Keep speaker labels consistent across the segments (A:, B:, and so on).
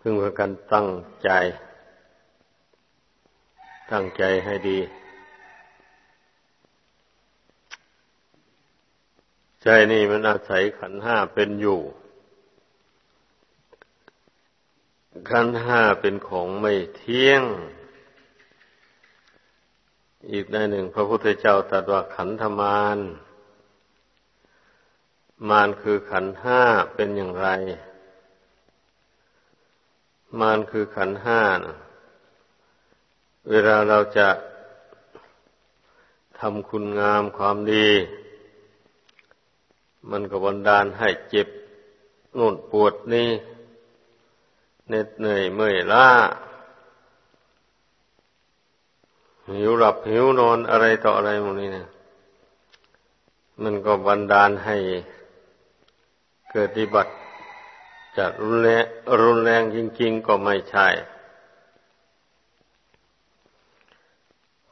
A: พึงพากันตั้งใจ ตั้งใจให้ดี ใจนี่มันอาศัยขันห้าเป็นอยู่ ขันห้าเป็นของไม่เที่ยง อีกในหนึ่ง พระพุทธเจ้าตรัสว่าขันธมารมารคือขันห้าเป็นอย่างไร มารคือขันห้านะเวลาเราจะทำคุณงามความดี มันก็บันดาลให้เจ็บนุ่นปวดนี่เหน็ดเหนื่อยเมื่อยล้า หิวหลับหิวนอนอะไรต่ออะไรหมดนี้เนี่ยมันก็บันดาลให้เกิดดิบัติ จะรุนแรงรุนแรงจริง ๆ ก็ไม่ใช่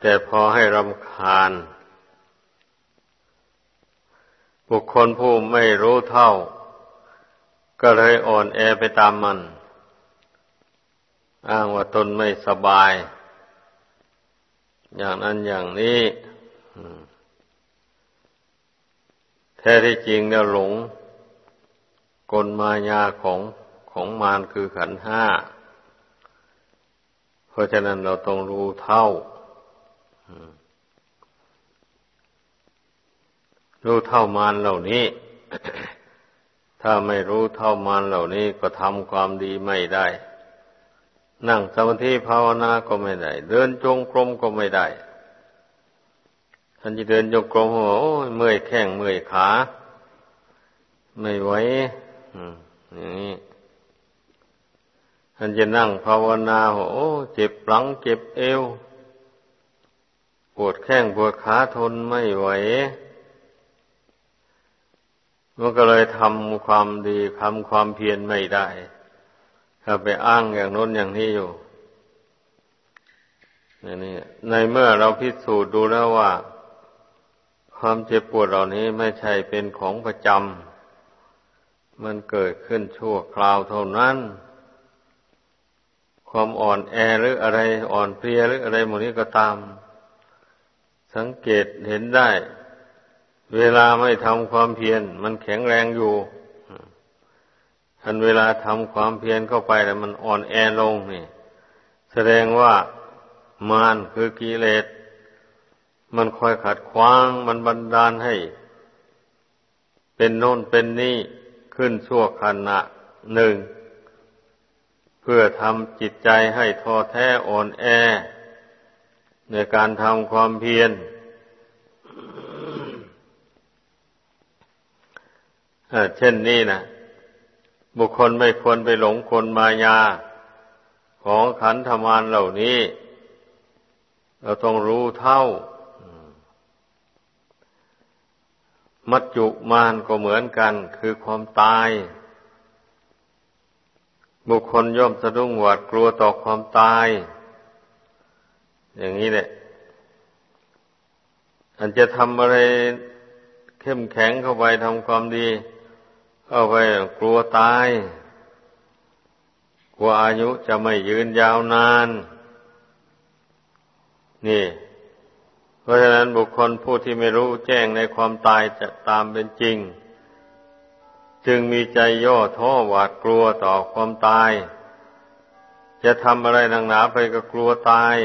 A: แต่พอให้รำคาญ บุคคลผู้ไม่รู้เท่า ก็เลยอ่อนแอไปตามมัน อ้างว่าตนไม่สบาย อย่างนั้นอย่างนี้แท้ที่จริงเนี่ยหลง กลมายาของของมารคือขันห้า เพราะฉะนั้นเราต้องรู้เท่า รู้เท่ามารเหล่านี้ ถ้าไม่รู้เท่ามารเหล่านี้ก็ทำความดีไม่ได้ นั่งสมาธิภาวนาก็ไม่ได้ เดินจงกรมก็ไม่ได้ท่านจะเดินจงกรมโอ้ยเมื่อยแข้งเมื่อยขา ไม่ไหว อย่างนี้ท่านจะนั่งภาวนาโอ้เจ็บหลังเจ็บเอว ปวดแข้งปวดขาทนไม่ไหว มันก็เลยทำความดีทำความเพียรไม่ได้ ถ้าไปอ้างอย่างน้นอย่างนี้อยู่นี่ในเมื่อเราพิสูจน์ดูแล้วว่า ความเจ็บปวดเหล่านี้ไม่ใช่เป็นของประจำ มันเกิดขึ้นชั่วคราวเท่านั้น ความอ่อนแอหรืออะไรอ่อนเพลียหรืออะไรหมดนี้ก็ตาม สังเกตเห็นได้ เวลาไม่ทำความเพียรมันแข็งแรงอยู่ทันเวลาทำความเพียรเข้าไปแล้วมันอ่อนแอลงนี่ แสดงว่ามารคือกิเลสมันคอยขัดขวาง มันบันดาลให้ เป็นโน่นเป็นนี่ ขึ้นชั่วขณะหนึ่ง เพื่อทำจิตใจให้ท้อแท้อ่อนแอ ในการทำความเพียรเช่นนี้นะบุคคลไม่ควรไปหลงคนมายา ของขันธมารเหล่านี้ เราต้องรู้เท่า มัจจุมานก็เหมือนกัน คือความตาย บุคคลย่อมสะดุ้งหวาดกลัวต่อความตาย อย่างนี้แหละอันจะทำอะไรเข้มแข็งเข้าไปทำความดี เข้าไปกลัวตาย กลัวอายุจะไม่ยืนยาวนาน นี่ ราะฉะนั้นบุคคลผู้ที่ไม่รู้แจ้งในความตายจะตามเป็นจริง จึงมีใจย่อท้อหวาดกลัวต่อความตาย จะทำอะไรหนังหนาไปก็กลัวตาย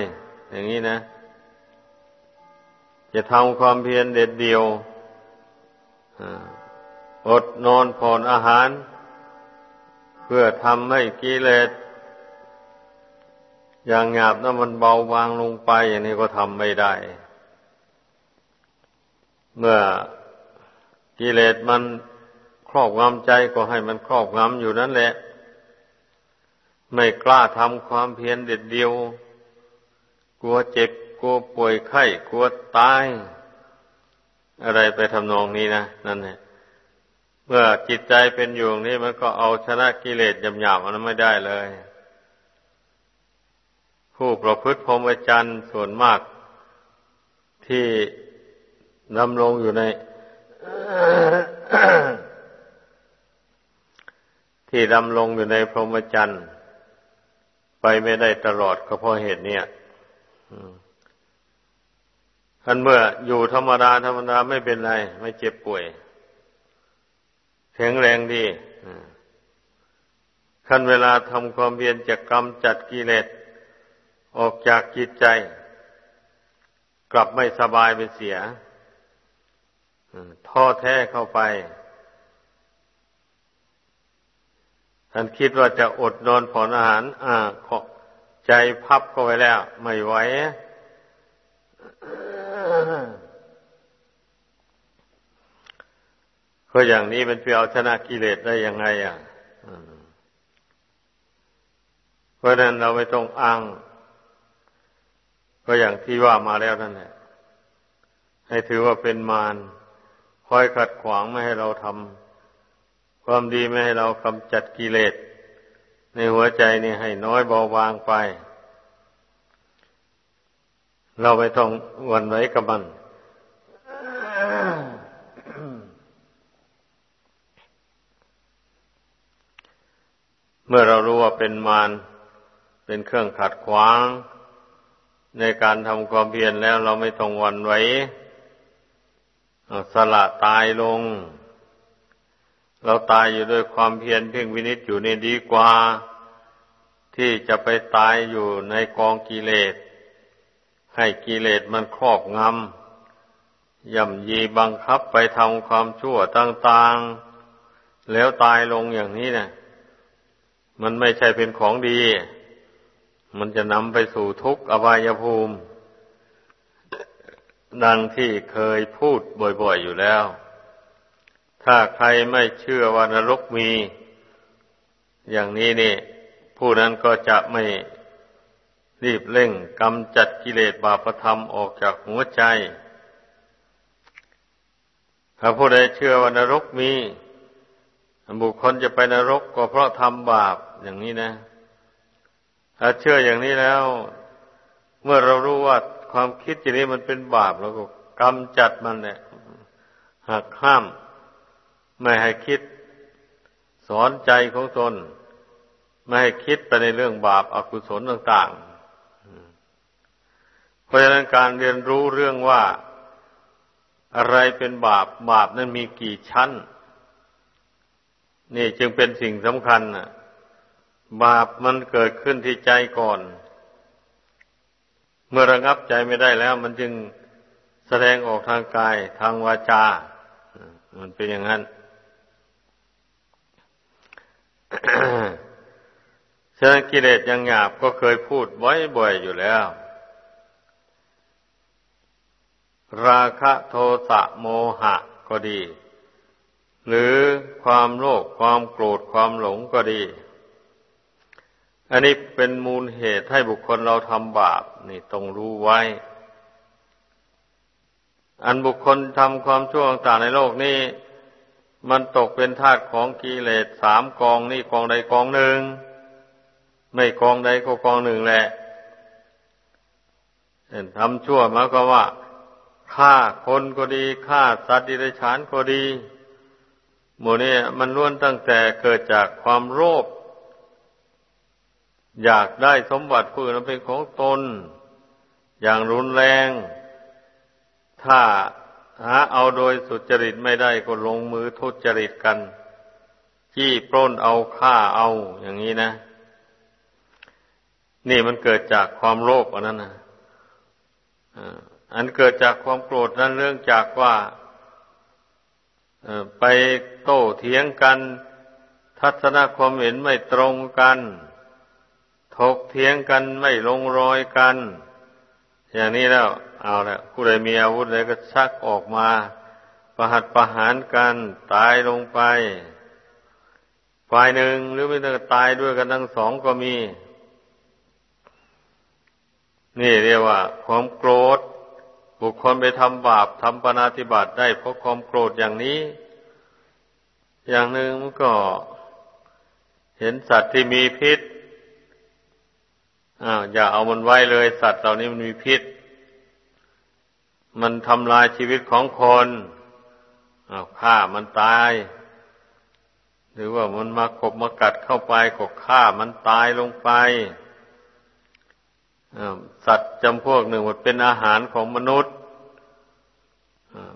A: อย่างนี้นะ จะทำความเพียรเด็ดเดียวอดนอนผ่อนอาหาร เพื่อทำให้กิเลสอย่างหยาบนั้นมันเบาบางลงไป อย่างนี้ก็ทำไม่ได้ เมื่อกิเลสมันครอบงำใจก็ให้มันครอบงำอยู่นั่นแหละ ไม่กล้าทำความเพียรเด็ดเดียว กลัวเจ็บกลัวป่วยไข้กลัวตาย อะไรไปทำนองนี้นะนั่นแหละเมื่อจิตใจเป็นอยู่นี้มันก็เอาชนะกิเลสหยาบๆมันไม่ได้เลย ผู้ประพฤติพรหมจรรย์ส่วนมากที่ ดำรงอยู่ใน ที่ดำรงอยู่ในพรหมจรรย์ไปไม่ได้ตลอดก็เพราะเหตุเนี้ยท่านเมื่ออยู่ธรรมดาธรรมดาไม่เป็นไร ไม่เจ็บป่วยแข็งแรงดีขั้นเวลาทำความเพียรจะกรรมจัดกิเลสออกจากจิตใจ กลับไม่สบายไปเสีย ท้อแท้เข้าไปท่านคิดว่าจะอดนอนผ่อนอาหาร อ่าใจพับเข้าไปแล้ว ไม่ไหวก็อย่างนี้มันไปเอาชนะกิเลสได้ยังไง อะเพราะนั้นเราไม่ต้องอ้าง ก็อย่างที่ว่ามาแล้วนั่นแหละให้ถือว่าเป็นมาร อยขัดขวางไม่ให้เราทำความดีไม่ให้เรากำจัดกิเลสในหัวใจนี่ให้น้อยเบาบางไป เราไม่ต้องวันไหวกับมันเมื่อเรารู้ว่าเป็นมารเป็นเครื่องขัดขวาง ในการทำความเพียรแล้วเราไม่ต้องวันไหว สละตายลง เราตายอยู่ด้วยความเพียรเพ่งวินิจอยู่นี่ดีกว่า ที่จะไปตายอยู่ในกองกิเลส ให้กิเลสมันครอบงำย่ำยีบังคับไปทำความชั่วต่าง ๆ แล้วตายลงอย่างนี้เนะมันไม่ใช่เป็นของดี มันจะนำไปสู่ทุกข์อบายภูมิ ดังที่เคยพูดบ่อยๆอยู่แล้ว ถ้าใครไม่เชื่อว่านรกมี อย่างนี้นี่ผู้นั้นก็จะไม่รีบเร่งกำจัดกิเลสบาปธรรมออกจากหัวใจ ถ้าผู้ใดเชื่อว่านรกมี บุคคลจะไปนรกก็เพราะทำบาปอย่างนี้นะ ถ้าเชื่ออย่างนี้แล้ว เมื่อเรารู้ว่า ความคิดอย่างนี้มันเป็นบาปเราก็กำจัดมันเนี่ยหักห้าม ไม่ให้คิด สอนใจของตนไม่ให้คิดไปในเรื่องบาปอากุศลต่าง ๆ เพราะฉะนั้นการเรียนรู้เรื่องว่าอะไรเป็นบาปบาปนั้นมีกี่ชั้น นี่จึงเป็นสิ่งสำคัญบาปมันเกิดขึ้นที่ใจก่อน เมื่อระงับใจไม่ได้แล้ว มันจึงแสดงออกทางกายทางวาจา มันเป็นอย่างนั้นฉะนั้นกิเลสยังหยาบก็เคยพูดบ่อยๆอยู่แล้ว ราคะโทสะโมหะก็ดี หรือความโลภความโกรธความหลงก็ดี อันนี้เป็นมูลเหตุให้บุคคลเราทำบาป นี่ต้องรู้ไว้ อันบุคคลทำความชั่วต่างในโลกนี้ มันตกเป็นทาสของกิเลสสามกองนี่กองใดกองหนึ่ง ไม่กองใดก็กองหนึ่งแหละทำชั่วมาก็ว่าฆ่าคนก็ดีฆ่าสัตว์ดิเรกชันก็ดีหมู่นี้มันล้วนตั้งแต่เกิดจากความโลภ อยากได้สมบัติผู้อื่นเป็นของตน อย่างรุนแรง ถ้าหาเอาโดยสุจริตไม่ได้ก็ลงมือทุจริตกันจี้ปล้นเอาฆ่าเอาอย่างนี้นะ นี่มันเกิดจากความโลภอันนั้นนะอันเกิดจากความโกรธนั้นเรื่องจากว่าไปโต้เถียงกัน ทัศนความเห็นไม่ตรงกัน ถกเถียงกันไม่ลงรอยกัน อย่างนี้แล้ว เอาละผู้ใดมีอาวุธอะไรก็ชักออกมา ประหัตประหารกันตายลงไป ฝ่ายหนึ่งหรือไม่ต้องตายด้วยกันทั้งสองก็มี นี่เรียกว่า ความโกรธ บุคคลไปทำบาปทำปนาธิบาตได้เพราะความโกรธอย่างนี้ อย่างหนึ่งมันก็ เห็นสัตว์ที่มีพิษ อ้าวอย่าเอามันไว้เลย สัตว์เหล่านี้มันมีพิษ มันทำลายชีวิตของคนอ้าวฆ่ามันตาย หรือว่ามันมาขบมากัดเข้าไปก็ฆ่ามันตายลงไปสัตว์จำพวกหนึ่งมันเป็นอาหารของมนุษย์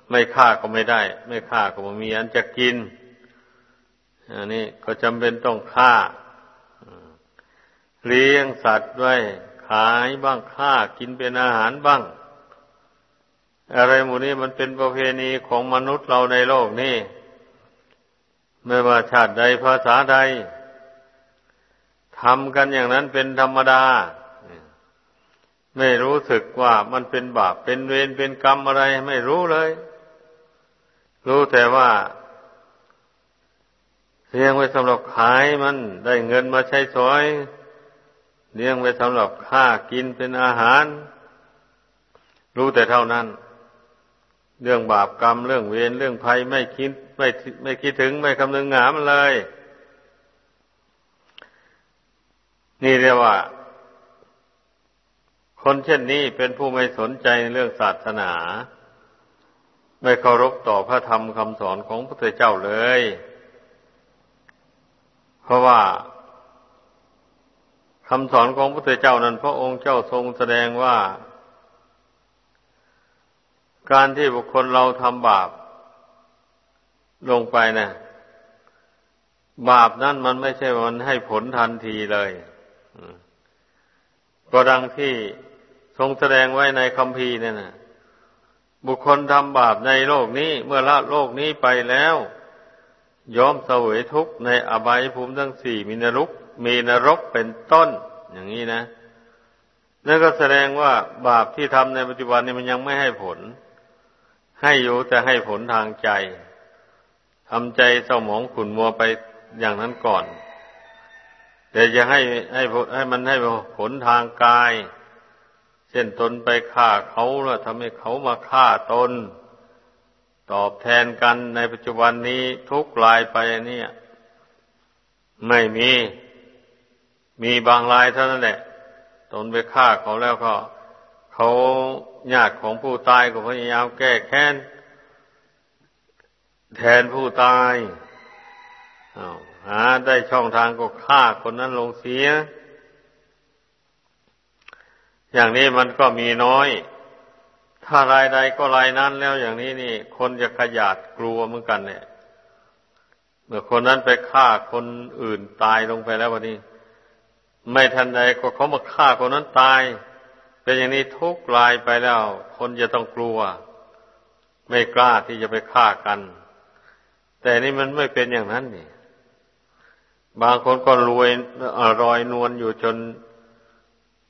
A: ไม่ฆ่าก็ไม่ได้ ไม่ฆ่าก็ไม่มีอันจะกินอันนี้ก็จำเป็นต้องฆ่า เลี้ยงสัตว์ไว้ ขายบ้างฆ่ากินเป็นอาหารบ้าง อะไรหมูนี้มันเป็นประเพณีของมนุษย์เราในโลกนี้ไม่ว่าชาติใดภาษาใดทำกันอย่างนั้นเป็นธรรมดา ไม่รู้สึกว่ามันเป็นบาปเป็นเวรเป็นกรรมอะไรไม่รู้เลย รู้แต่ว่าเลี้ยงไว้สำหรับขายมันได้เงินมาใช้สอย เลี้ยงไว้สำหรับค่ากินเป็นอาหาร รู้แต่เท่านั้น เรื่องบาปกรรมเรื่องเวรเรื่องภัยไม่คิดไม่ไม่คิดถึงไม่คำนึงหามันเลย นี่เรียกว่า คนเช่นนี้เป็นผู้ไม่สนใจในเรื่องศาสนา ไม่เคารพต่อพระธรรมคำสอนของพระเจ้าเลย เพราะว่า คำสอนของพระพุทธเจ้านั้น พระองค์เจ้าทรงแสดงว่า การที่บุคคลเราทำบาป ลงไปนะบาปนั้นมันไม่ใช่มันให้ผลทันทีเลยก็ดังที่ทรงแสดงไว้ในคำพีเนี่ยนะบุคคลทำบาปในโลกนี้ เมื่อละโลกนี้ไปแล้วยอมเสวยทุกข์ในอบายภูมิทั้งสี่มีนรก มีนรกเป็นต้น อย่างนี้นะนั่นก็แสดงว่าบาปที่ทำในปัจจุบันนี้มันยังไม่ให้ผล ให้อยู่แต่ให้ผลทางใจทำใจเศร้าหมองขุ่นมัวไปอย่างนั้นก่อน แต่จะให้ให้ให้มันให้ผลทางกาย เช่นตนไปฆ่าเขาแล้วทำให้เขามาฆ่าตน ตอบแทนกันในปัจจุบันนี้ทุกลายไปเนี่ย ไม่มี มีบางรายเท่านั้นแหละตนไปฆ่าเขาแล้วก็ เขาญาติของผู้ตายก็พยายามแก้แค้น แทนผู้ตายหาได้ช่องทางก็ฆ่าคนนั้นลงเสีย อย่างนี้มันก็มีน้อย ถ้ารายใดก็รายนั้นแล้วอย่างนี้นี่ คนจะขยาดกลัวเหมือนกันเนี่ย เมื่อคนนั้นไปฆ่าคนอื่นตายลงไปแล้ววันนี้ ไม่ทันใดก็เขามาฆ่าคนนั้นตาย เป็นอย่างนี้ทุกรายไปแล้ว คนจะต้องกลัว ไม่กล้าที่จะไปฆ่ากัน แต่นี่มันไม่เป็นอย่างนั้นนี่ บางคนก็รวยรอยนวลอยู่จน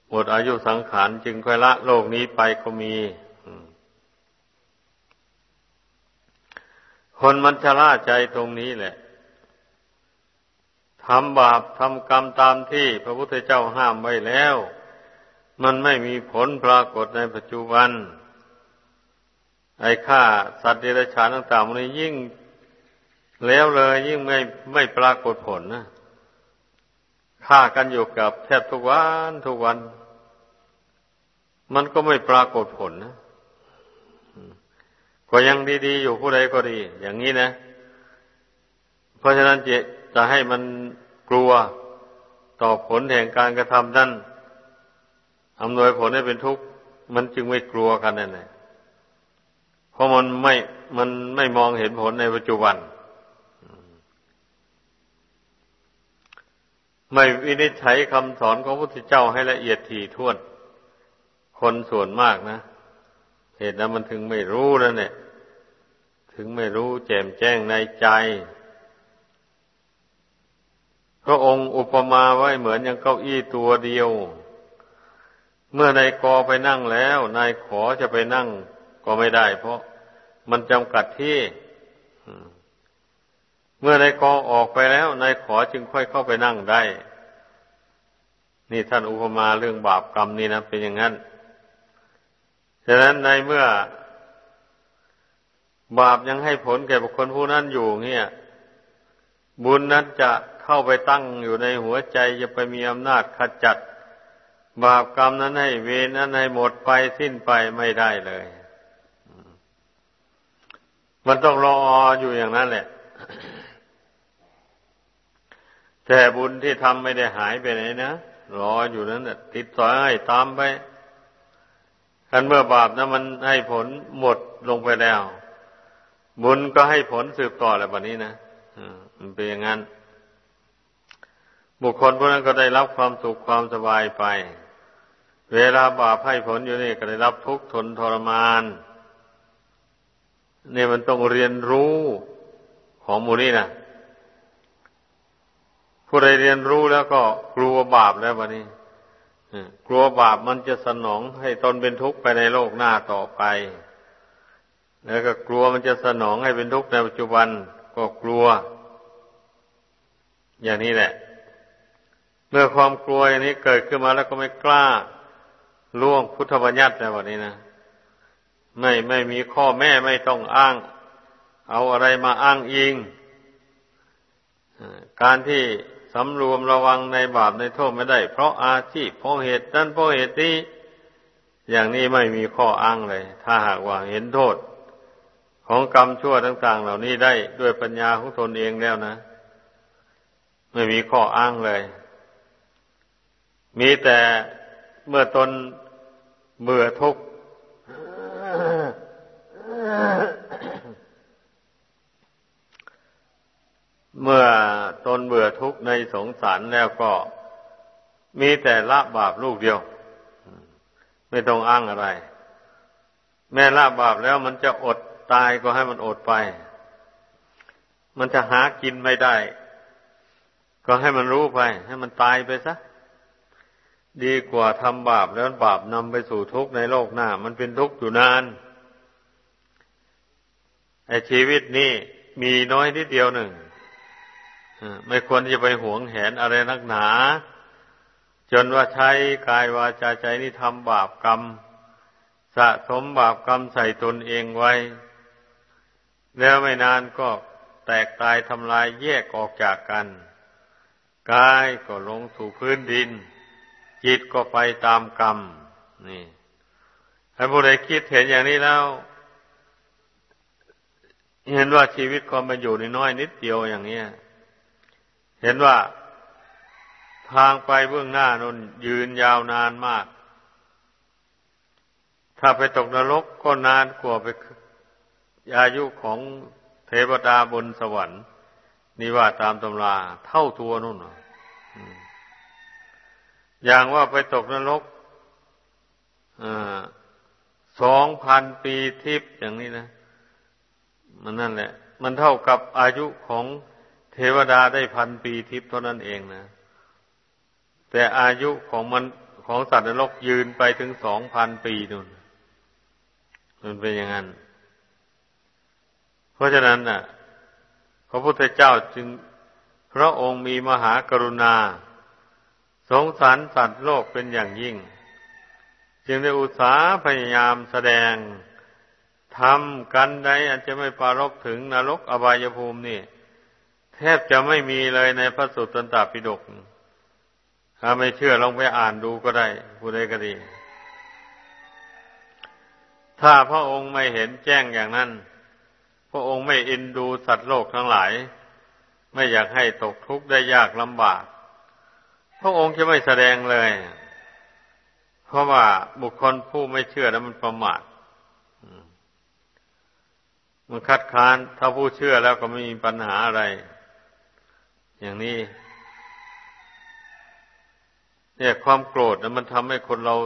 A: หมดอายุสังขารจึงค่อยละโลกนี้ไปก็มี คนมันชะล่าใจตรงนี้แหละ ทำบาปทำกรรมตามที่พระพุทธเจ้าห้ามไว้แล้ว มันไม่มีผลปรากฏในปัจจุบัน ไอ้ค่าสัตว์เดรัจฉานต่างๆมันยิ่งแล้วเลยยิ่งไม่ไม่ปรากฏผลนะฆ่ากันอยู่กับแทบทุกวันทุกวัน มันก็ไม่ปรากฏผลนะก็ยังดีๆอยู่ผู้ใดก็ดี อย่างนี้นะ เพราะฉะนั้น จะให้มันกลัวต่อผลแห่งการกระทำนั้นอำนวยผลให้เป็นทุกข์มันจึงไม่กลัวกันนั่นแหละเพราะมันไม่มันไม่มองเห็นผลในปัจจุบัน ไม่วินิจฉัยคำสอนของพระพุทธเจ้าให้ละเอียดถี่ถ้วน คนส่วนมากนะ เหตุนั้นมันถึงไม่รู้นั่นเนี่ยถึงไม่รู้แจ่มแจ้งในใจ พระองค์อุปมาไว้เหมือนอย่างเก้าอี้ตัวเดียว เมื่อนายกอไปนั่งแล้ว นายขอจะไปนั่งก็ไม่ได้ เพราะมันจำกัดที่เมื่อนายกอออกไปแล้วนายขอจึงค่อยเข้าไปนั่งได้ นี่ท่านอุปมาเรื่องบาปกรรมนี่นะเป็นอย่างนั้น ฉะนั้นในเมื่อบาปยังให้ผลแก่บุคคลผู้นั้นอยู่เนี่ย บุญนั้นจะ เข้าไปตั้งอยู่ในหัวใจจะไปมีอำนาจขจัด บาปกรรมนั้นให้เวรนั้นให้หมดไปสิ้นไปไม่ได้เลย มันต้องรออยู่อย่างนั้นแหละ แต่บุญที่ทำไม่ได้หายไปไหนนะรออยู่นั้นติดสอยให้ตามไปคันเมื่อบาปนะมันให้ผลหมดลงไปแล้ว บุญก็ให้ผลสืบต่อแล้วแบบนี้นะมันเป็นอย่างนั้น บุคคลพวกนั้นก็ได้รับความสุขความสบายไป เวลาบาปให้ผลอยู่นี่ก็ได้รับทุกข์ทนทรมานเนี่ยมันต้องเรียนรู้ของมูนี่นะผู้ใดเรียนรู้แล้วก็กลัวบาปแล้ววันนี้กลัวบาปมันจะสนองให้ตนเป็นทุกข์ไปในโลกหน้าต่อไป แล้วก็กลัวมันจะสนองให้เป็นทุกข์ในปัจจุบันก็กลัว อย่างนี้แหละ เมื่อความกลัวอย่างนี้เกิดขึ้นมาแล้วก็ไม่กล้าล่วงพุทธบัญญัติในวันนี้นะไม่ไม่มีข้อแม่ไม่ต้องอ้าง เอาอะไรมาอ้างอิง การที่สำรวมระวังในบาปในโทษไม่ได้ เพราะอาชีพเพราะเหตุนั้นเพราะเหตุนี้อย่างนี้ไม่มีข้ออ้างเลย ถ้าหากว่าเห็นโทษ ของกรรมชั่วต่าง ๆ เหล่านี้ได้ด้วยปัญญาของตนเองแล้วนะ ไม่มีข้ออ้างเลย มีแต่เมื่อตนเบื่อทุกข์เมื่อตนเบื่อทุกข์ในสงสารแล้วก็มีแต่ละบาปลูกเดียว ไม่ต้องอ้างอะไร แม่ละบาปแล้วมันจะอดตายก็ให้มันอดไป มันจะหากินไม่ได้ ก็ให้มันรู้ไป ให้มันตายไปซะ ดีกว่าทำบาปแล้วบาปนำไปสู่ทุกข์ในโลกหน้า มันเป็นทุกข์อยู่นานไอชีวิตนี้มีน้อยนิดเดียวหนึ่งไม่ควรจะไปหวงแหนอะไรนักหนา จนว่าใช้กายวาจาใจนี่ทำบาปกรรม สะสมบาปกรรมใส่ตนเองไว้ แล้วไม่นานก็แตกตายทำลายแยกออกจากกัน กายก็ลงสู่พื้นดิน จิตก็ไปตามกรรม นี่ถ้าผู้ใดคิดเห็นอย่างนี้แล้ว เห็นว่าชีวิตความเป็นอยู่น้อยนิดเดียวอย่างเนี้ยเห็นว่าทางไปเบื้องหน้านนยืนยาวนานมาก ถ้าไปตกนรกก็นานกว่าไปอายุของเทวดาบนสวรรค์นี่ว่าตามตำราเท่าตัวนู่น อย่างว่าไปตกนรกสองพันปีทิพย์อย่างนี้นะ มันนั่นแหละ มันเท่ากับอายุของเทวดาได้พันปีทิพย์เท่านั้นเองนะ แต่อายุของมันของสัตว์นรกยืนไปถึงสองพันปีนู่น มันเป็นอย่างนั้น เพราะฉะนั้นน่ะ พระพุทธเจ้าจึงพระองค์มีมหากรุณา สงสารสัตว์โลกเป็นอย่างยิ่ง จึงได้อุตสาห์พยายามแสดงทำกันใดอาจจะไม่ปารบถึงนรกอบายภูมินี่ แทบจะไม่มีเลยในพระสุตตันตปิฎกถ้าไม่เชื่อลองไปอ่านดูก็ได้ผู้ใดก็ดี ถ้าพระองค์ไม่เห็นแจ้งอย่างนั้น พระองค์ไม่เอ็นดูสัตว์โลกทั้งหลาย ไม่อยากให้ตกทุกข์ได้ยากลำบาก พระองค์จะไม่แสดงเลย เพราะว่าบุคคลผู้ไม่เชื่อแล้วมันประมาทมันคัดค้านถ้าผู้เชื่อแล้วก็ไม่มีปัญหาอะไร อย่างนี้ เนี่ยความโกรธนะมันทำให้คนเรา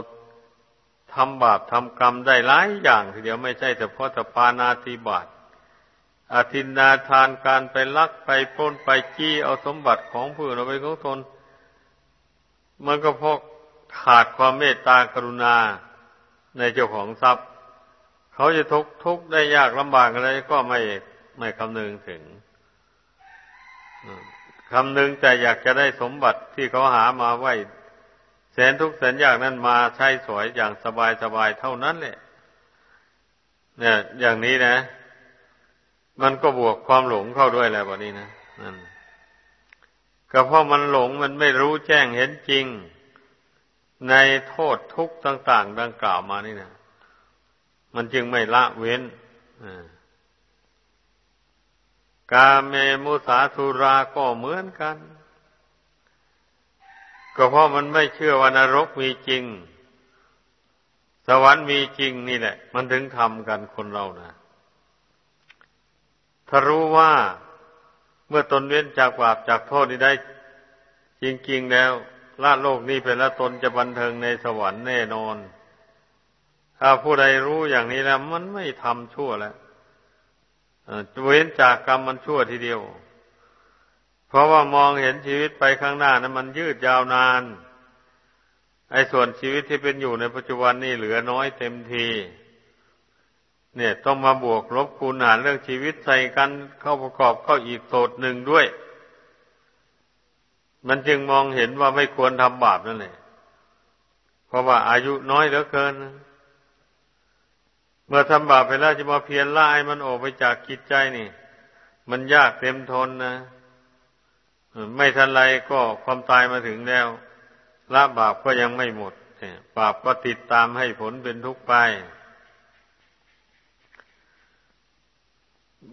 A: ทำบาปทำกรรมได้หลายอย่างทีเดียวไม่ใช่แต่เพราะแต่ปานาติบาตอาทินนาทานการไปลักไปปล้นไปจี้เอาสมบัติของผู้อื่นเอาไปของตน มันก็เพราะขาดความเมตตากรุณาในเจ้าของทรัพย์ เขาจะทุกทุกได้ยากลำบากอะไรก็ไม่ไม่คำนึงถึงคำนึงแต่อยากจะได้สมบัติที่เขาหามาไว้ แสนทุกแสนยากนั้นมาใช้สวยอย่างสบายสบายเท่านั้นแหละ เนี่ย อย่างนี้นะ มันก็บวกความหลงเข้าด้วยแหละวันนี้นะนั่น ก็เพราะมันหลงมันไม่รู้แจ้งเห็นจริง ในโทษทุกข์ต่าง ๆ ดังกล่าวมานี่นะมันจึงไม่ละเว้นอ่ากาเมมุสาสุราก็เหมือนกัน ก็เพราะมันไม่เชื่อว่านรกมีจริง สวรรค์มีจริงนี่แหละ มันถึงทำกันคนเรานะถ้ารู้ว่า เมื่อตนเว้นจากบาปจากโทษนี้ได้ จริง ๆ แล้วละโลกนี้ไปแล้วตนจะบันเทิงในสวรรค์แน่นอน ถ้าผู้ใดรู้อย่างนี้แล้ว มันไม่ทำชั่วแล้วเว้นจากกรรมมันชั่วทีเดียว เพราะว่ามองเห็นชีวิตไปข้างหน้านะั้นมันยืดยาวนาน ไอ้ส่วนชีวิตที่เป็นอยู่ในปัจจุบันนี่เหลือน้อยเต็มที เนี่ยต้องมาบวกลบคูณหารเรื่องชีวิตใส่กันเข้าประกอบเข้าอีกโสดหนึ่งด้วย มันจึงมองเห็นว่าไม่ควรทำบาปนั่นแหละเพราะว่าอายุน้อยเหลือเกิน เมื่อทำบาปไปแล้วจะมาเพียรล่าให้มันออกไปจากจิตใจนี่ มันยากเต็มทนนะไม่ทันไรก็ความตายมาถึงแล้วละบาปก็ยังไม่หมดบาปก็ติดตามให้ผลเป็นทุกข์ไป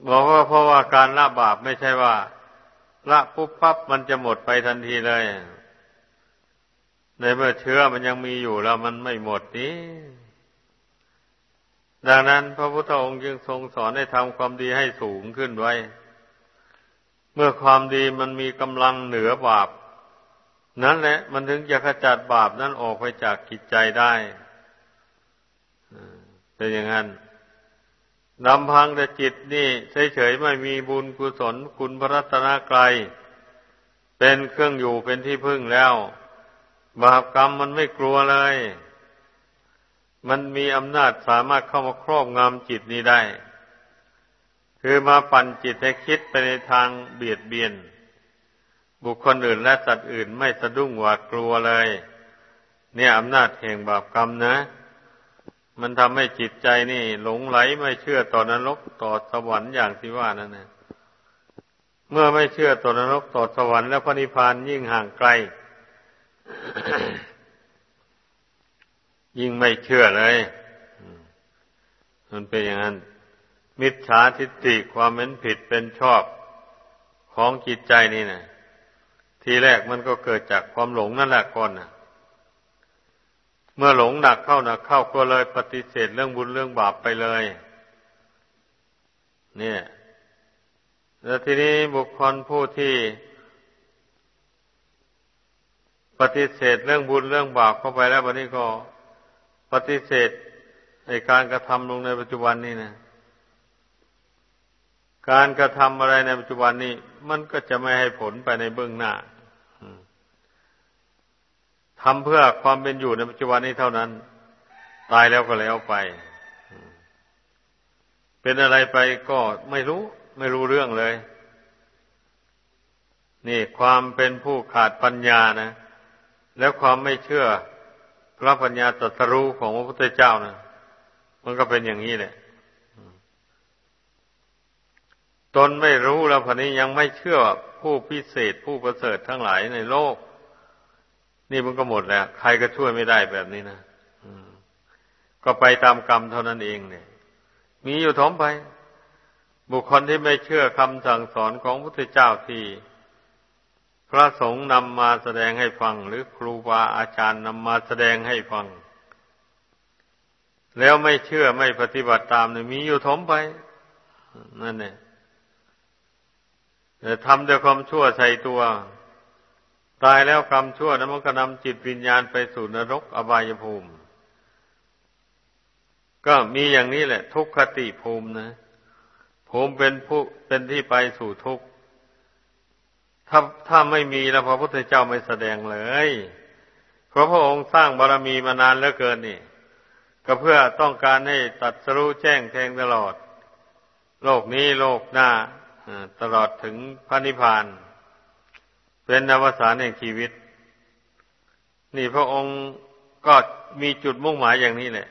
A: บอกว่าเพราะว่าการละบาปไม่ใช่ว่า ละปุ๊บปั๊บมันจะหมดไปทันทีเลย ในเมื่อเชื้อมันยังมีอยู่แล้วมันไม่หมดนี้ ดังนั้นพระพุทธองค์จึงทรงสอนให้ทำความดีให้สูงขึ้นไว้ เมื่อความดีมันมีกำลังเหนือบาป นั่นแหละมันถึงจะขจัดบาปนั้นออกไปจากกิจใจได้เป็นอย่างนั้น นำพังแต่จิตนี่เฉยๆไม่มีบุญกุศลคุณพระรัตนกรัยเป็นเครื่องอยู่เป็นที่พึ่งแล้ว บาปกรรมมันไม่กลัวเลย มันมีอำนาจสามารถเข้ามาครอบงำจิตนี้ได้ คือมาปั่นจิตให้คิดไปในทางเบียดเบียน บุคคลอื่นและสัตว์อื่นไม่สะดุ้งหวาดกลัวเลย เนี่ยอำนาจแห่งบาปกรรมนะ มันทำให้จิตใจนี่ หลงไหลไม่เชื่อต่อนรกต่อสวรรค์อย่างที่ว่านั่นนะเมื่อไม่เชื่อต่อนรกต่อสวรรค์แล้วพระนิพพานยิ่งห่างไกล ยิ่งไม่เชื่อเลยมันเป็นอย่างนั้น มิจฉาทิฏฐิความเห็นผิดเป็นชอบของจิตใจนี่นะทีแรกมันก็เกิดจากความหลงนั่นแหละก่อนนะ เมื่อหลงหนักเข้าหนักเข้าก็เลยปฏิเสธเรื่องบุญเรื่องบาปไปเลย เนี่ย แล้วทีนี้บุคคลผู้ที่ ปฏิเสธเรื่องบุญเรื่องบาปเข้าไปแล้ววันนี้ก็ ปฏิเสธในการกระทำลงในปัจจุบันนี้นะการกระทำอะไรในปัจจุบันนี้ มันก็จะไม่ให้ผลไปในเบื้องหน้า ทำเพื่อความเป็นอยู่ในปัจจุบันนี้เท่านั้น ตายแล้วก็แล้วไป เป็นอะไรไปก็ไม่รู้ ไม่รู้เรื่องเลย นี่ความเป็นผู้ขาดปัญญานะ แล้วความไม่เชื่อพระปัญญาตรัสรู้ของพระพุทธเจ้านะมันก็เป็นอย่างนี้แหละตนไม่รู้แล้วพนี้ยังไม่เชื่อผู้พิเศษผู้ประเสริฐทั้งหลายในโลก นี่มันก็หมดแล้ว ใครก็ช่วยไม่ได้แบบนี้นะก็ไปตามกรรมเท่านั้นเองเนี่ย มีอยู่ถมไป บุคคลที่ไม่เชื่อคำสั่งสอนของพระพุทธเจ้าที่ พระสงฆ์นำมาแสดงให้ฟัง หรือครูบาอาจารย์นำมาแสดงให้ฟัง แล้วไม่เชื่อไม่ปฏิบัติตามเนี่ยมีอยู่ทมไป นั่นเนี่ยแต่ทำด้วยความชั่วใส่ตัว ตายแล้วกรรมชั่วนั้นมันก็นำจิตวิญญาณไปสู่นรกอบายภูมิ ก็มีอย่างนี้แหละ ทุกขติภูมินะภูมิเป็นผู้เป็นที่ไปสู่ทุกข์ถ้าถ้าไม่มีแล้วพระพุทธเจ้าไม่แสดงเลยเพราะพระองค์สร้างบารมีมานานเหลือเกินนี่ ก็เพื่อต้องการให้ตัดสรู้แจ้งแทงตลอด โลกนี้โลกหน้าตลอดถึงพระนิพพาน เป็นอวสานแห่งชีวิต นี่พระองค์ก็มีจุดมุ่งหมายอย่างนี้แหละ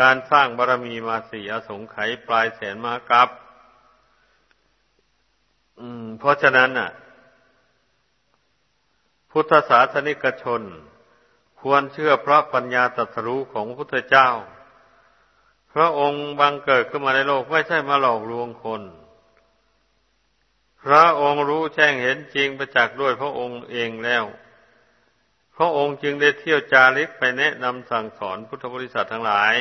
A: การสร้างบารมีมาสี่อสงไขยปลายแสนมากับเพราะฉะนั้นน่ะ พุทธศาสนิกชน ควรเชื่อพระปัญญาตรัสรู้ของพระพุทธเจ้า พระองค์บังเกิดขึ้นมาในโลกไม่ใช่มาหลอกลวงคน พระองค์รู้แจ้งเห็นจริงประจักษ์ด้วยพระองค์เองแล้ว พระองค์จึงได้เที่ยวจาริกไปแนะนำสั่งสอนพุทธบริษัททั้งหลาย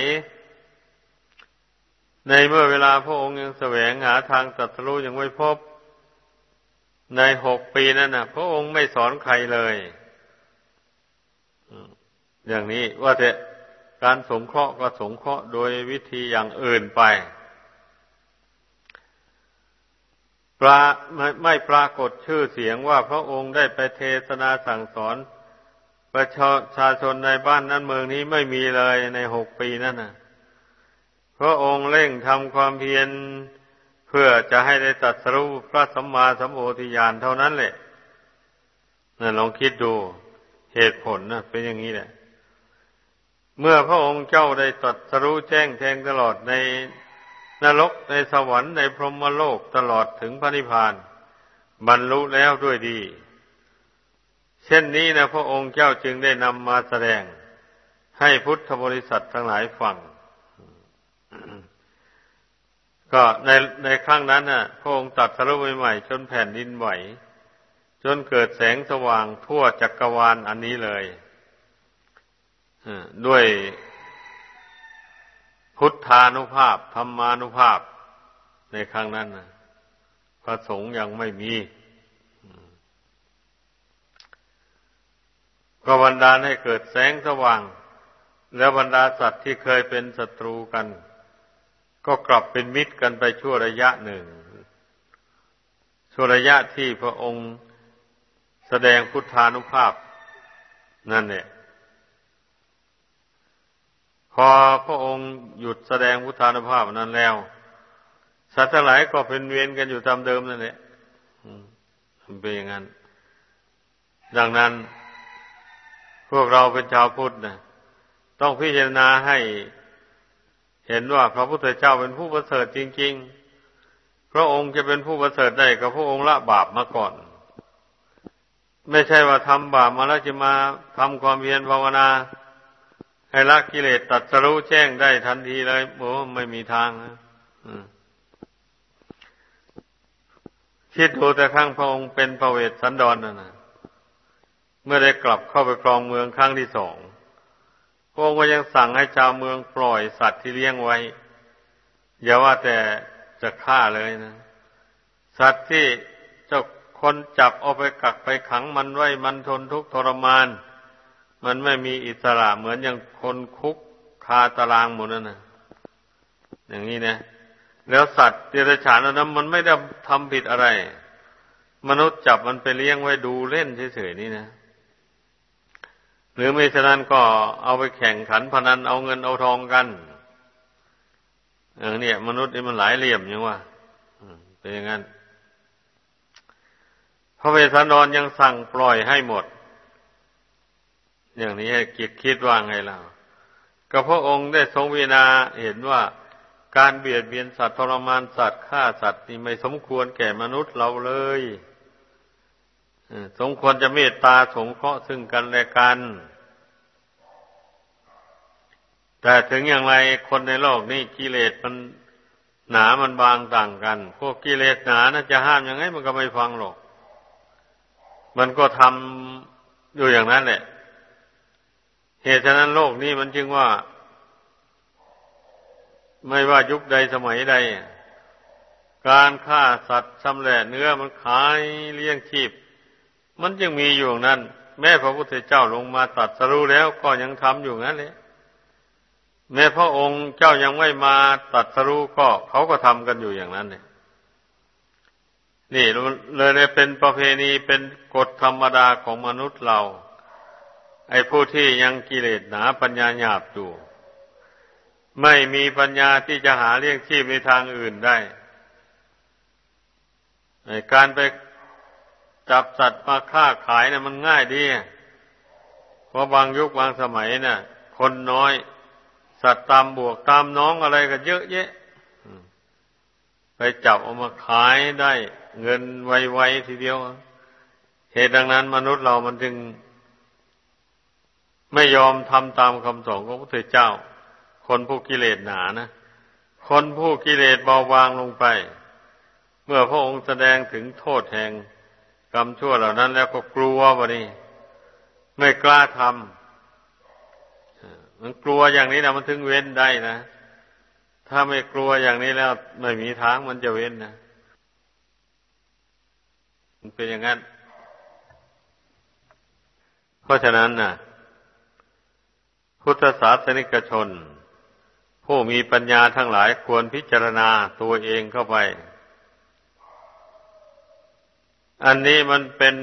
A: ในเมื่อเวลาพระองค์ยังแสวงหาทางตรัสรู้ยังไม่พบ ในหกปีนั้นนะพระองค์ไม่สอนใครเลยอย่างนี้ว่าแต่การสงเคราะห์ก็สงเคราะห์โดยวิธีอย่างอื่นไป ปราไม่ไม่ปรากฏชื่อเสียงว่าพระองค์ได้ไปเทศนาสั่งสอน ประชาชนในบ้านนั้นเมืองนี้ไม่มีเลยในหกปีนั่นนะพระองค์เร่งทำความเพียรเพื่อจะให้ได้ตัดสรุปพระสัมมาสัมโพธิญาณเท่านั้นแหละนั่นลองคิดดูเหตุผลนะเป็นอย่างนี้แหละ เมื่อพระองค์เจ้าได้ตัดสรู้แจ้งแทงตลอดใน นรกในสวรรค์ในพรหมโลกตลอดถึงพระนิพพาน บรรลุแล้วด้วยดี เช่นนี้นะพระองค์เจ้าจึงได้นำมาแสดง ให้พุทธบริษัททั้งหลายฟัง ก็ในในครั้งนั้นน่ะ พระองค์ตัดสรุปใหม่จนแผ่นดินไหว จนเกิดแสงสว่างทั่วจักรวาลอันนี้เลยด้วย พุทธานุภาพธรรมานุภาพ ในครั้งนั้นนะพระสงฆ์ยังไม่มี ก็บรรดาให้เกิดแสงสว่าง แล้วบรรดาสัตว์ที่เคยเป็นศัตรูกัน ก็กลับเป็นมิตรกันไปชั่วระยะหนึ่ง ชั่วระยะที่พระองค์แสดงพุทธานุภาพ นั่นเนี่ย พอพระองค์หยุดแสดงพุทธานุภาพนั้นแล้ว สัตว์ทั้งหลายก็เป็นเวียนกันอยู่ตามเดิมนั่นแหละเป็นอย่างนั้น ดังนั้น พวกเราเป็นชาวพุทธนะต้องพิจารณาให้เห็นว่าพระพุทธเจ้าเป็นผู้ประเสริฐจริง ๆ พระองค์จะเป็นผู้ประเสริฐได้ก็พระองค์ละบาปมาก่อน ไม่ใช่ว่าทำบาปมาแล้วจะมาทำความเพียรภาวนา ให้ละกิเลสตัดสรู้แจ้งได้ทันทีเลยโอ้ไม่มีทางนะคิดดูแต่ครั้งพระองค์เป็นพระเวสสันดรนนะเมื่อได้กลับเข้าไปครองเมืองครั้งที่สองพระองค์ก็ยังสั่งให้ชาวเมืองปล่อยสัตว์ที่เลี้ยงไว้ อย่าว่าแต่จะฆ่าเลยนะ สัตว์ที่เจ้าคนจับเอาไปกักไปขังมันไว้มันทนทุกข์ทรมาน มันไม่มีอิสระเหมือนอย่างคนคุกคาตารางหมดนั่นนะอย่างนี้นะ แล้วสัตว์เดรัจฉานนั้นมันไม่ได้ทำผิดอะไร มนุษย์จับมันไปเลี้ยงไว้ดูเล่นเฉยๆนี่นะหรือไม่ฉะนั้นก็เอาไปแข่งขันพนันเอาเงินเอาทองกันอย่างนี้มนุษย์นี่มันหลายเหลี่ยมยังว่าเป็นอย่างนั้นพระเวสสันดรยังสั่งปล่อยให้หมด อย่างนี้ให้คิดคิดว่าไงล่ะก็พระองค์ได้ทรงวินาเห็นว่าการเบียดเบียนสัตว์ทรมานสัตว์ฆ่าสัตว์นี่ไม่สมควรแก่มนุษย์เราเลยสมควรจะเมตตาสงเคราะห์ซึ่งกันและกัน แต่ถึงอย่างไรคนในโลกนี้กิเลสมันหนามันบางต่างกัน พวกกิเลสหนานะจะห้ามยังไงมันก็ไม่ฟังหรอก มันก็ทำอยู่อย่างนั้นแหละ เหตุฉะนั้นโลกนี้มันจึงว่า ไม่ว่ายุคใดสมัยใด การฆ่าสัตว์ชำแหละเนื้อมันขายเลี้ยงชีพ มันจึงมีอยู่นั้น แม่พระพุทธเจ้าลงมาตัดสรู้แล้วก็ยังทำอยู่งั้นเลยแม้พระองค์เจ้ายังไม่มาตัดสรู้ก็เขาก็ทำกันอยู่อย่างนั้นเนี่ยนี่เลยเป็นประเพณีเป็นกฎธรรมดาของมนุษย์เรา ไอ้ผู้ที่ยังกิเลสหนาปัญญาหยาบอยู่ ไม่มีปัญญาที่จะหาเลี้ยงชีพในทางอื่นได้การไปจับสัตว์มาฆ่าขายนะ่ะมันง่ายดี เพราะบางยุคบางสมัยนะ่ะ คนน้อย สัตว์ตามบวกตามน้องอะไรก็เยอะแยะไปจับเอามาขายได้ เงินไวๆทีเดียว เหตุดังนั้นมนุษย์เรามันจึง ไม่ยอมทำตามคำสอนของพระพุทธเจ้า คนผู้กิเลสหนานะคนผู้กิเลสเบาบางลงไป เมื่อพระองค์แสดงถึงโทษแห่งกรรมชั่วเหล่านั้น แล้วก็กลัววะนี่ไม่กล้าทำมันกลัวอย่างนี้นะมันถึงเว้นได้นะถ้าไม่กลัวอย่างนี้แล้วไม่มีทางมันจะเว้นนะมันเป็นอย่างนั้น เพราะฉะนั้นนะ พุทธศาสนิกชน ผู้มีปัญญาทั้งหลายควรพิจารณาตัวเองเข้าไป อันนี้มันเป็น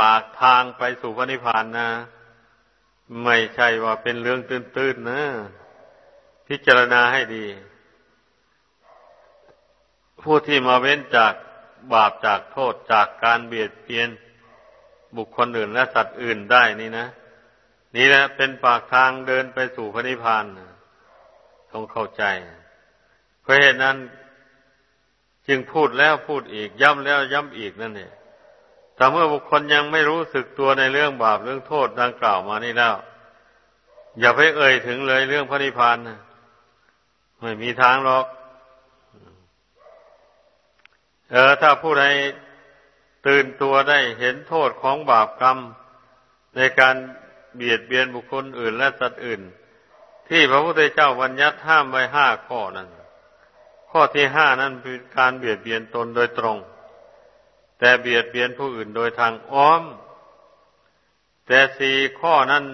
A: ปากทางไปสู่พระนิพพานนะ ไม่ใช่ว่าเป็นเรื่องตื้นๆนะ พิจารณาให้ดี ผู้ที่มาเว้นจากบาปจากโทษจากการเบียดเบียนบุคคลอื่นและสัตว์อื่นได้นี่นะ นี่แหละเป็นปากทางเดินไปสู่พระนิพพานต้องเข้าใจ เพราะเหตุนั้น จึงพูดแล้วพูดอีก ย้ำแล้วย้ำอีกนั่นเองแต่เมื่อบุคคลยังไม่รู้สึกตัวในเรื่องบาปเรื่องโทษดังกล่าวมานี่แล้ว อย่าไปเอ่ยถึงเลยเรื่องพระนิพพานนะไม่มีทางหรอก เออ ถ้าผู้ใดตื่นตัวได้เห็นโทษของบาปกรรม ในการ เบียดเบียนบุคคลอื่นและสัตว์อื่น ที่พระพุทธเจ้าบัญญัติห้ามไว้ห้าข้อนั้น ข้อที่ห้านั้นเป็นการเบียดเบียนตนโดยตรง แต่เบียดเบียนผู้อื่นโดยทางอ้อม แต่สี่ข้อนั้น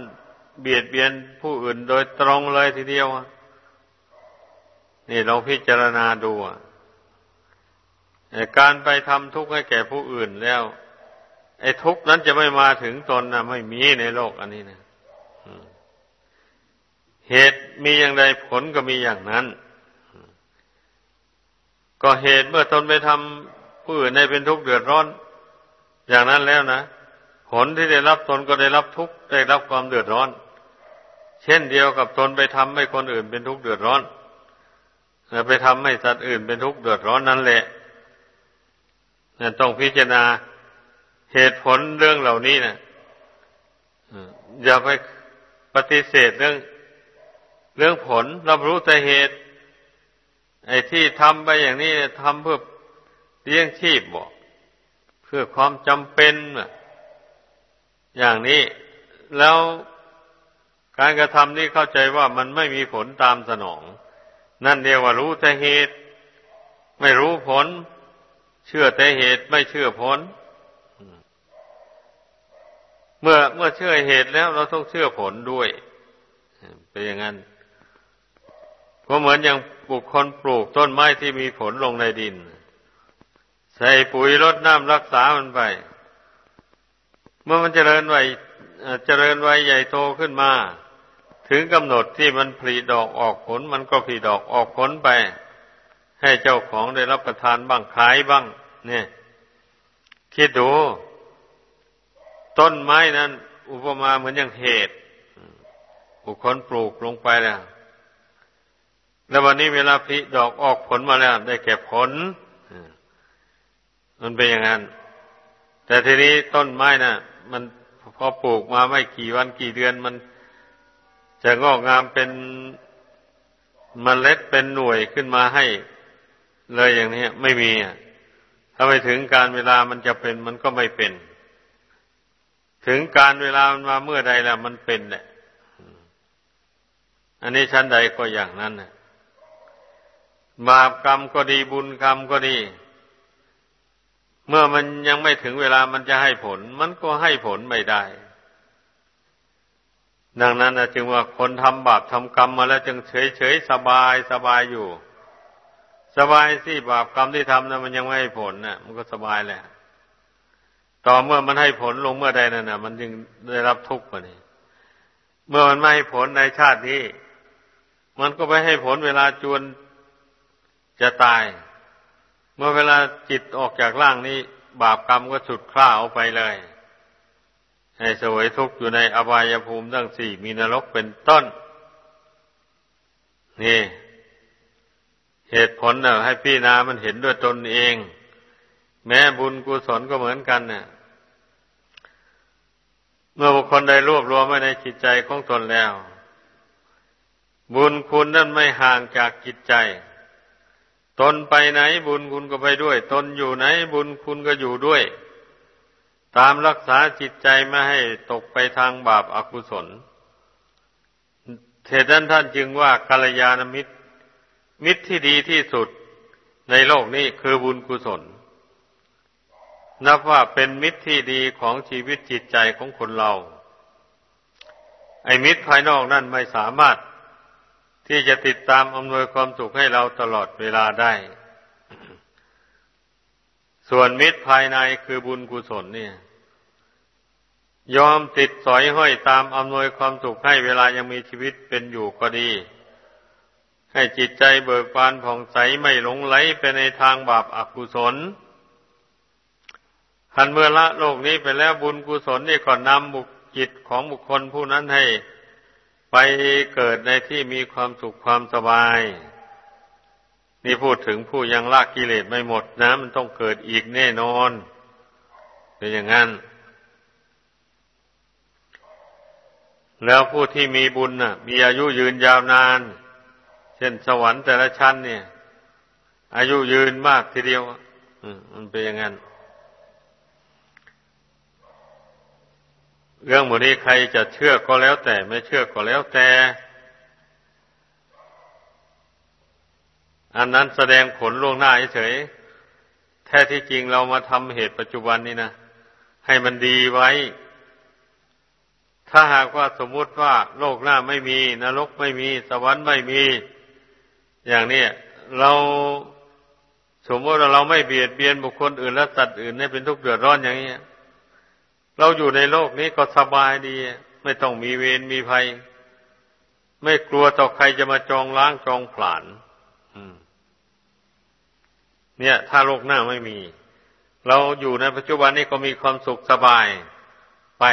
A: เบียดเบียนผู้อื่นโดยตรงเลยทีเดียวนี่เราพิจารณาดูการไปทำทุกข์ให้แก่ผู้อื่นแล้ว ไอ้ทุกข์นั้นจะไม่มาถึงตนนะไม่มีในโลกอันนี้นะเหตุมีอย่างใดผลก็มีอย่างนั้น ก็เหตุเมื่อตนไปทำผู้อื่นให้เป็นทุกข์เดือดร้อน อย่างนั้นแล้วนะผลที่ได้รับตนก็ได้รับทุกข์ได้รับความเดือดร้อน เช่นเดียวกับตนไปทำให้คนอื่นเป็นทุกข์เดือดร้อนไปทำให้สัตว์อื่นเป็นทุกข์เดือดร้อนนั่นแหละต้องพิจารณา เหตุผลเรื่องเหล่านี้นะอย่าไปปฏิเสธเรื่อง เรื่องผลรับรู้แต่เหตุ ไอ้ที่ทำไปอย่างนี้ทำเพื่อเลี้ยงชีพบอกเพื่อความจำเป็นอย่างนี้แล้วการกระทำนี้เข้าใจว่ามันไม่มีผลตามสนอง นั่นเรียกว่ารู้แต่เหตุ ไม่รู้ผล เชื่อแต่เหตุไม่เชื่อผล เมื่อเมื่อเชื่อเหตุแล้วเราต้องเชื่อผลด้วย เป็นอย่างนั้นก็เหมือนอย่างบุคคลปลูกต้นไม้ที่มีผลลงในดิน ใส่ปุ๋ยรดน้ำรักษามันไป เมื่อมันเจริญไวเจริญไวใหญ่โตขึ้นมา ถึงกำหนดที่มันผลิดอกออกผล มันก็ผลิดอกออกผลไป ให้เจ้าของได้รับประทานบ้างขายบ้าง เนี่ย คิดดู ต้นไม้นั้น อุปมาเหมือนอย่างเหตุบุคคลปลูกลงไปแล้วแล้ววันนี้เวลาผลิดอกออกผลมาแล้ว ได้แก่ผลมันเป็นอย่างนั้น แต่ทีนี้ต้นไม้นะ่ะ มันพอปลูกมาไม่กี่วันกี่เดือนมันจะงอกงามเป็นมเมล็ดเป็นหน่วยขึ้นมาให้ เลยอย่างนี้ไม่มีถ้าไปถึงการเวลามันจะเป็นมันก็ไม่เป็น ถึงการเวลามันมาเมื่อใดแล้วมันเป็นแหละอันนี้ชั้นใดก็อย่างนั้นนะบาปกรรมก็ดีบุญกรรมก็ดี เมื่อมันยังไม่ถึงเวลามันจะให้ผล มันก็ให้ผลไม่ได้ ดังนั้นนะจึงว่าคนทำบาปทำกรรมมาแล้วจึงเฉยเฉยสบายสบายอยู่ สบายสิบาปกรรมที่ทำนะมันยังไม่ให้ผลนะมันก็สบายแหละ ต่อเมื่อมันให้ผลลงเมื่อใดนั่นนะมันจึงได้รับทุกข์มานี่เมื่อมันไม่ให้ผลในชาตินี้ มันก็ไปให้ผลเวลาจวนจะตาย เมื่อเวลาจิตออกจากร่างนี้ บาปกรรมก็สุดคล้าเอาไปเลย ให้สวยทุกข์อยู่ในอบายภูมิทั้งสี่มีนรกเป็นต้น นี่ เหตุผลนะให้พี่นามันเห็นด้วยตนเอง แม้บุญกุศลก็เหมือนกันเนี่ยเมื่อบุคคลใดรวบรวมไว้ในจิตใจของตนแล้ว บุญคุณนั้นไม่ห่างจากจิตใจ ตนไปไหนบุญคุณก็ไปด้วย ตนอยู่ไหนบุญคุณก็อยู่ด้วย ตามรักษาจิตใจไม่ให้ตกไปทางบาปอากุศลเหตุนั้นท่านจึงว่ากัลยาณมิตร มิตรที่ดีที่สุดในโลกนี้คือบุญกุศล นับว่าเป็นมิตรที่ดีของชีวิตจิตใจของคนเรา ไอ้มิตรภายนอกนั่นไม่สามารถที่จะติดตามอำนวยความสุขให้เราตลอดเวลาได้ ส่วนมิตรภายในคือบุญกุศลเนี่ย ยอมติดสอยห้อยตามอำนวยความสุขให้เวลายังมีชีวิตเป็นอยู่ก็ดี ให้จิตใจเบิกบานผ่องใสไม่หลงไหลไปในทางบาปอกุศล หันเมื่อละโลกนี้ไปแล้วบุญกุศลนี่ก็นำบุคจิตของบุคคลผู้นั้นให้ ไปเกิดในที่มีความสุขความสบาย นี่พูดถึงผู้ยังละกิเลสไม่หมดนะ มันต้องเกิดอีกแน่นอนเป็นอย่างนั้น แล้วผู้ที่มีบุญน่ะ มีอายุยืนยาวนาน เช่นสวรรค์แต่ละชั้นเนี่ย อายุยืนมากทีเดียวมันเป็นอย่างนั้น เรื่องหมดนี้ใครจะเชื่อก็แล้วแต่ ไม่เชื่อก็แล้วแต่ อันนั้นแสดงผลล่วงหน้าเฉยแท้ที่จริงเรามาทำเหตุปัจจุบันนี้นะให้มันดีไว้ ถ้าหากว่าสมมติว่าโลกหน้าไม่มี นรกไม่มี สวรรค์ไม่มี อย่างนี้เราสมมติว่าเราไม่เบียดเบียนบุคคลอื่นและสัตว์อื่นให้เป็นทุกข์เดือดร้อนอย่างนี้ เราอยู่ในโลกนี้ก็สบายดี ไม่ต้องมีเวรมีภัย ไม่กลัวต่อใครจะมาจองล้างจองผลาญเนี่ย ถ้าโลกหน้าไม่มี เราอยู่ในปัจจุบันนี้ก็มีความสุขสบายไป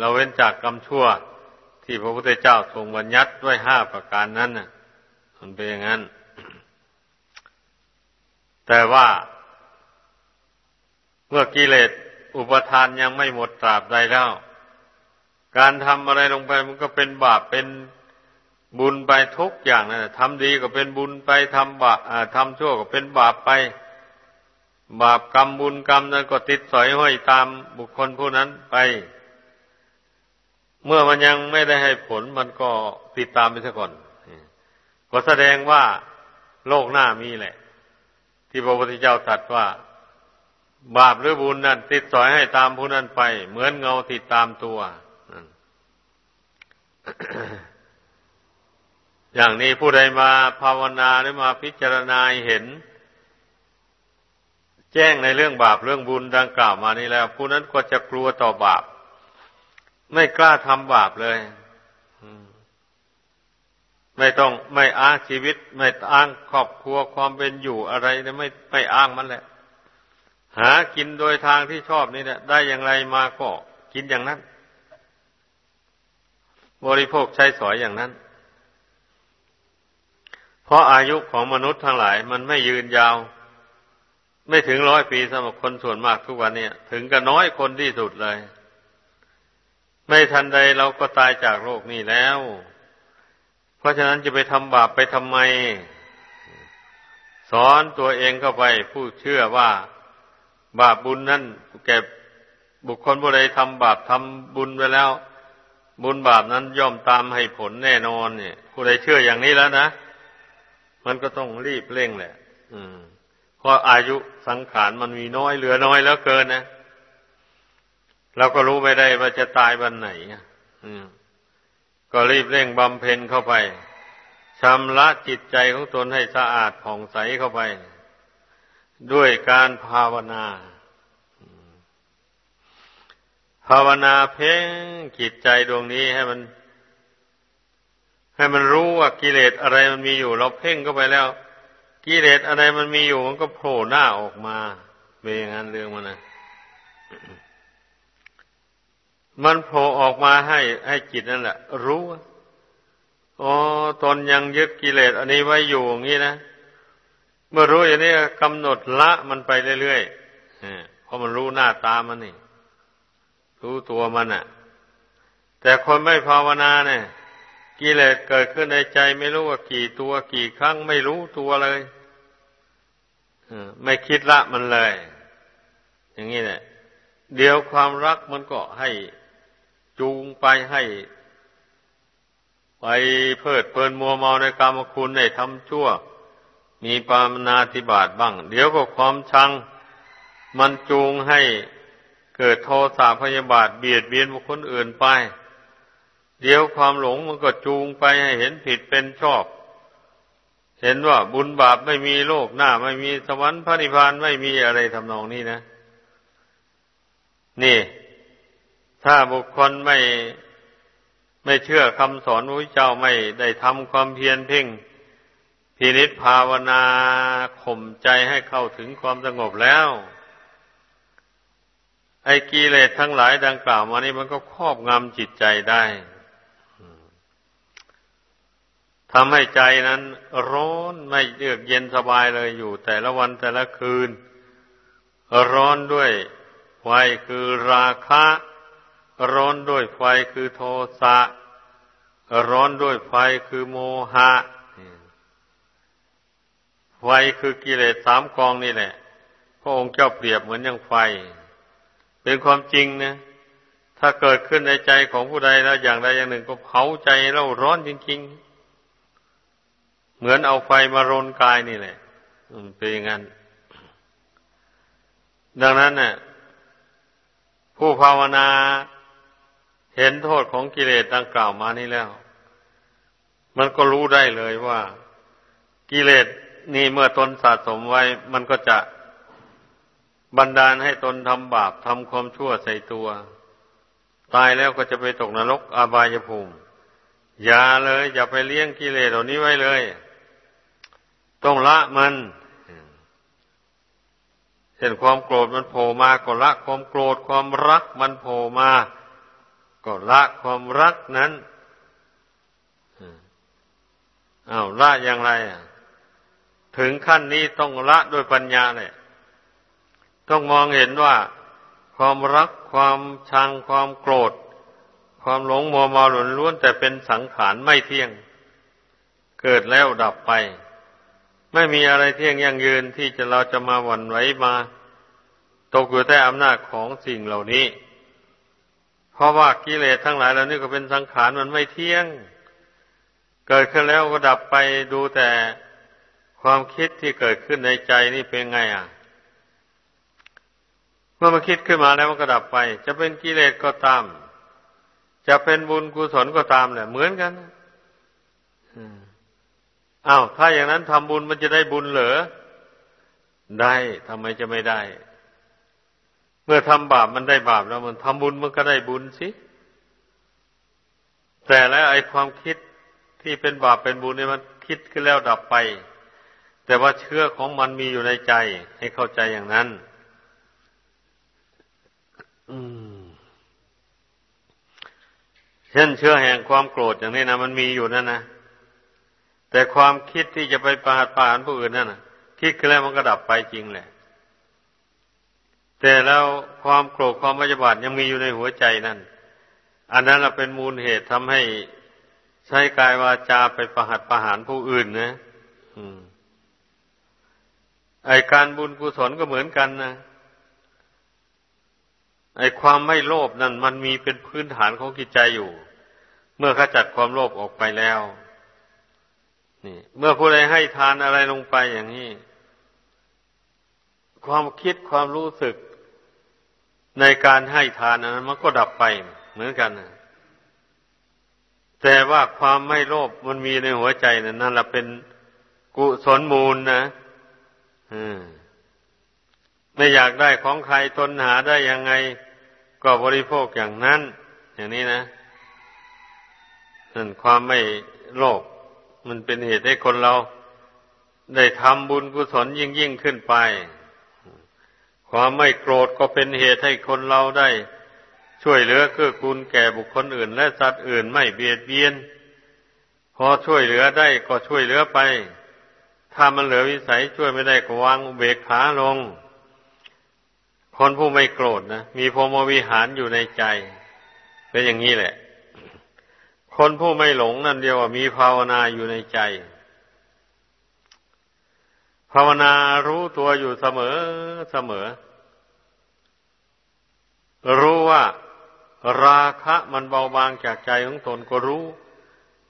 A: เราเว้นจากกรรมชั่ว ที่พระพุทธเจ้าทรงบัญญัติด้วยห้าประการนั้นน่ะ มันเป็นอย่างนั้น แต่ว่าเมื่อกิเลส อุปทานยังไม่หมดตราบใดแล้ว การทำอะไรลงไปมันก็เป็นบาปเป็นบุญไปทุกอย่างนะทำดีก็เป็นบุญไปทำบาปทำชั่วก็เป็นบาปไป บาปกรรมบุญกรรมนั้นก็ติดสอยห้อยตามบุคคลผู้นั้นไป เมื่อมันยังไม่ได้ให้ผลมันก็ติดตามไปซะก่อน ก็แสดงว่าโลกหน้ามีแหละ ที่พระพุทธเจ้าตรัสว่า บาปหรือบุญนั่นติดสอยให้ตามผู้นั้นไป เหมือนเงาติดตามตัว อย่างนี้ผู้ใดมาภาวนาหรือมาพิจารณาเห็น แจ้งในเรื่องบาปเรื่องบุญดังกล่าวมานี้แล้ว ผู้นั้นก็จะกลัวต่อบาป ไม่กล้าทำบาปเลยไม่ต้องไม่อ้างชีวิต ไม่อ้างครอบครัวความเป็นอยู่อะไรนไม่ไม่อ้างมันแหละ หากินโดยทางที่ชอบนี่แหละได้อย่างไรมาก็กินอย่างนั้น บริโภคใช้สอยอย่างนั้น เพราะอายุของมนุษย์ทั้งหลาย มันไม่ยืนยาว ไม่ถึงร้อยปีสำหรับคนส่วนมากทุกวันเนี้ถึงกับน้อยคนที่สุดเลย ไม่ทันใดเราก็ตายจากโลกนี้แล้ว เพราะฉะนั้นจะไปทำบาปไปทำไม สอนตัวเองเข้าไปผู้เชื่อว่า บาปบุญนั่นแก่บุคคลผู้ใดทำบาปทำบุญไปแล้ว บุญบาปนั้นย่อมตามให้ผลแน่นอนเนี่ยผู้ใดเชื่ออย่างนี้แล้วนะมันก็ต้องรีบเร่งแหละ อืมเพราะอายุสังขารมันมีน้อยเหลือน้อยแล้วเกินนะเราก็รู้ไม่ได้ว่าจะตายวันไหนอืมก็รีบเร่งบำเพ็ญเข้าไปชำระจิตใจของตนให้สะอาดผ่องใสเข้าไป ด้วยการภาวนา ภาวนาเพ่งจิตใจดวงนี้ให้มัน ให้มันรู้ว่ากิเลสอะไรมันมีอยู่ เราเพ่งเข้าไปแล้ว กิเลสอะไรมันมีอยู่ มันก็โผล่หน้าออกมาเป็นอย่างนั้นเรื่องมันนะมันโผล่ออกมาให้ให้จิตนั่นแหละ รู้อ๋อตนยังยึดกิเลสอันนี้ไว้อยู่อย่างนี้นะ เมื่อรู้อย่างนี้กำหนดละมันไปเรื่อยๆเพราะมันรู้หน้าตามันนี่ รู้ตัวมันอะ แต่คนไม่ภาวนาเนี่ยกิเลสเกิดขึ้นในใจไม่รู้ว่ากี่ตัวกี่ครั้งไม่รู้ตัวเลยไม่คิดละมันเลย อย่างนี้แหละเดี๋ยวความรักมันก็ให้จูงไปให้ ไปเพิดเพลินมัวเมาในกรรมคุณในทำชั่ว มีปามนาธิบาตบ้าง เดี๋ยวก็ความชัง มันจูงให้เกิดโทสะพยาบาทเบียดเบียนบุคคลอื่นไป เดี๋ยวความหลงมันก็จูงไปให้เห็นผิดเป็นชอบ เห็นว่าบุญบาปไม่มีโลกหน้า ไม่มีสวรรค์พระนิพพานไม่มีอะไรทำนองนี้นะ นี่ ถ้าบุคคลไม่ไม่เชื่อคำสอนพระเจ้าไม่ได้ทำความเพียรเพ่ง พินิษภาวนาข่มใจให้เข้าถึงความสงบแล้ว ไอ้กิเลสทั้งหลายดังกล่าวมานี่มันก็ครอบงำจิตใจได้ทำให้ใจนั้น ร้อนไม่เยือกเย็นสบายเลยอยู่ แต่ละวันแต่ละคืน ร้อนด้วยไฟคือราคะ ร้อนด้วยไฟคือโทสะ ร้อนด้วยไฟคือโมหะ ไฟคือกิเลสสามกองนี่แหละ พระองค์เจ้าเปรียบเหมือนอย่างไฟ เป็นความจริงนะ ถ้าเกิดขึ้นในใจของผู้ใดแล้วอย่างใดอย่างหนึ่งก็เผาใจเราร้อนจริง ๆ เหมือนเอาไฟมารนกายนี่แหละเป็นอย่างนั้น ดังนั้นเนี่ยผู้ภาวนาเห็นโทษของกิเลสดังกล่าวมานี้แล้ว มันก็รู้ได้เลยว่า กิเลส นี่เมื่อตนสะสมไว้ มันก็จะบันดาลให้ตนทำบาปทำความชั่วใส่ตัว ตายแล้วก็จะไปตกนรกอาบายภูมิอย่าเลย อย่าไปเลี้ยงกิเลสเหล่านี้ไว้เลย ต้องละมันเห็นความโกรธมันโผล่มาก็ละความโกรธความรักมันโผล่มา ก็ละความรักนั้นอ้าวละอย่างไร ถึงขั้นนี้ต้องละด้วยปัญญาเลยต้องมองเห็นว่า ความรักความชังความโกรธ ความหลงมัวเมาหลุนล้วนแต่เป็นสังขารไม่เที่ยง เกิดแล้วดับไป ไม่มีอะไรเที่ยงยั่งยืนที่จะเราจะมาหวั่นไหวมา ตกอยู่ใต้อำนาจของสิ่งเหล่านี้ เพราะว่ากิเลสทั้งหลายเหล่านี้ก็เป็นสังขารมันไม่เที่ยง เกิดขึ้นแล้วก็ดับไปดูแต่ ความคิดที่เกิดขึ้นในใจนี่เป็นไงอะ เมื่อมันคิดขึ้นมาแล้วมันก็ดับไป จะเป็นกิเลสก็ตาม จะเป็นบุญกุศลก็ตามแหละเหมือนกันอ้าวถ้าอย่างนั้นทำบุญมันจะได้บุญเหรอได้ทำไมจะไม่ได้ เมื่อทำบาปมันได้บาปแล้วมันทำบุญมันก็ได้บุญสิแต่แล้วไอ้ความคิดที่เป็นบาปเป็นบุญเนี่ยมันคิดขึ้นแล้วดับไป แต่ว่าเชื้อของมันมีอยู่ในใจ ให้เข้าใจอย่างนั้น เช่นเชื้อแห่งความโกรธอย่างนี้นะมันมีอยู่นั่นนะแต่ความคิดที่จะไปประหารประหารผู้อื่นนั่นนะคิดขึ้นแล้วมันก็ดับไปจริงแหละ แต่แล้วความโกรธความไม่ยบาทยังมีอยู่ในหัวใจนั่น อันนั้นเราเป็นมูลเหตุทำให้ใช้กายวาจาไปประหัตประหารผู้อื่นนะ ไอการบุญกุศลก็เหมือนกันนะไอความไม่โลภนั่นมันมีเป็นพื้นฐานของจิตใจอยู่ เมื่อขจัดความโลภออกไปแล้ว นี่ เมื่อผู้ใดให้ทานอะไรลงไปอย่างนี้ ความคิดความรู้สึกในการให้ทานนั้นมันก็ดับไปเหมือนกันนะแต่ว่าความไม่โลภมันมีในหัวใจนั่นนั่นแหละเป็นกุศลมูลนะ ไม่อยากได้ของใครตนหาได้ยังไง ก็บริโภคอย่างนั้น อย่างนี้นะนั่นความไม่โลภมันเป็นเหตุให้คนเรา ได้ทำบุญกุศลยิ่งยิ่งขึ้นไป ความไม่โกรธก็เป็นเหตุให้คนเราได้ช่วยเหลือเกื้อกูลแก่บุคคลอื่น และสัตว์อื่นไม่เบียดเบียน พอช่วยเหลือได้ก็ช่วยเหลือไป ถ้ามันเหลือวิสัยช่วยไม่ได้ก็วางเบกขาลง คนผู้ไม่โกรธนะมีพรหมวิหารอยู่ในใจ เป็นอย่างนี้แหละ คนผู้ไม่หลงนั่นเดียวมีภาวนาอยู่ในใจ ภาวนารู้ตัวอยู่เสมอเสมอ รู้ว่าราคะมันเบาบางจากใจของตนก็รู้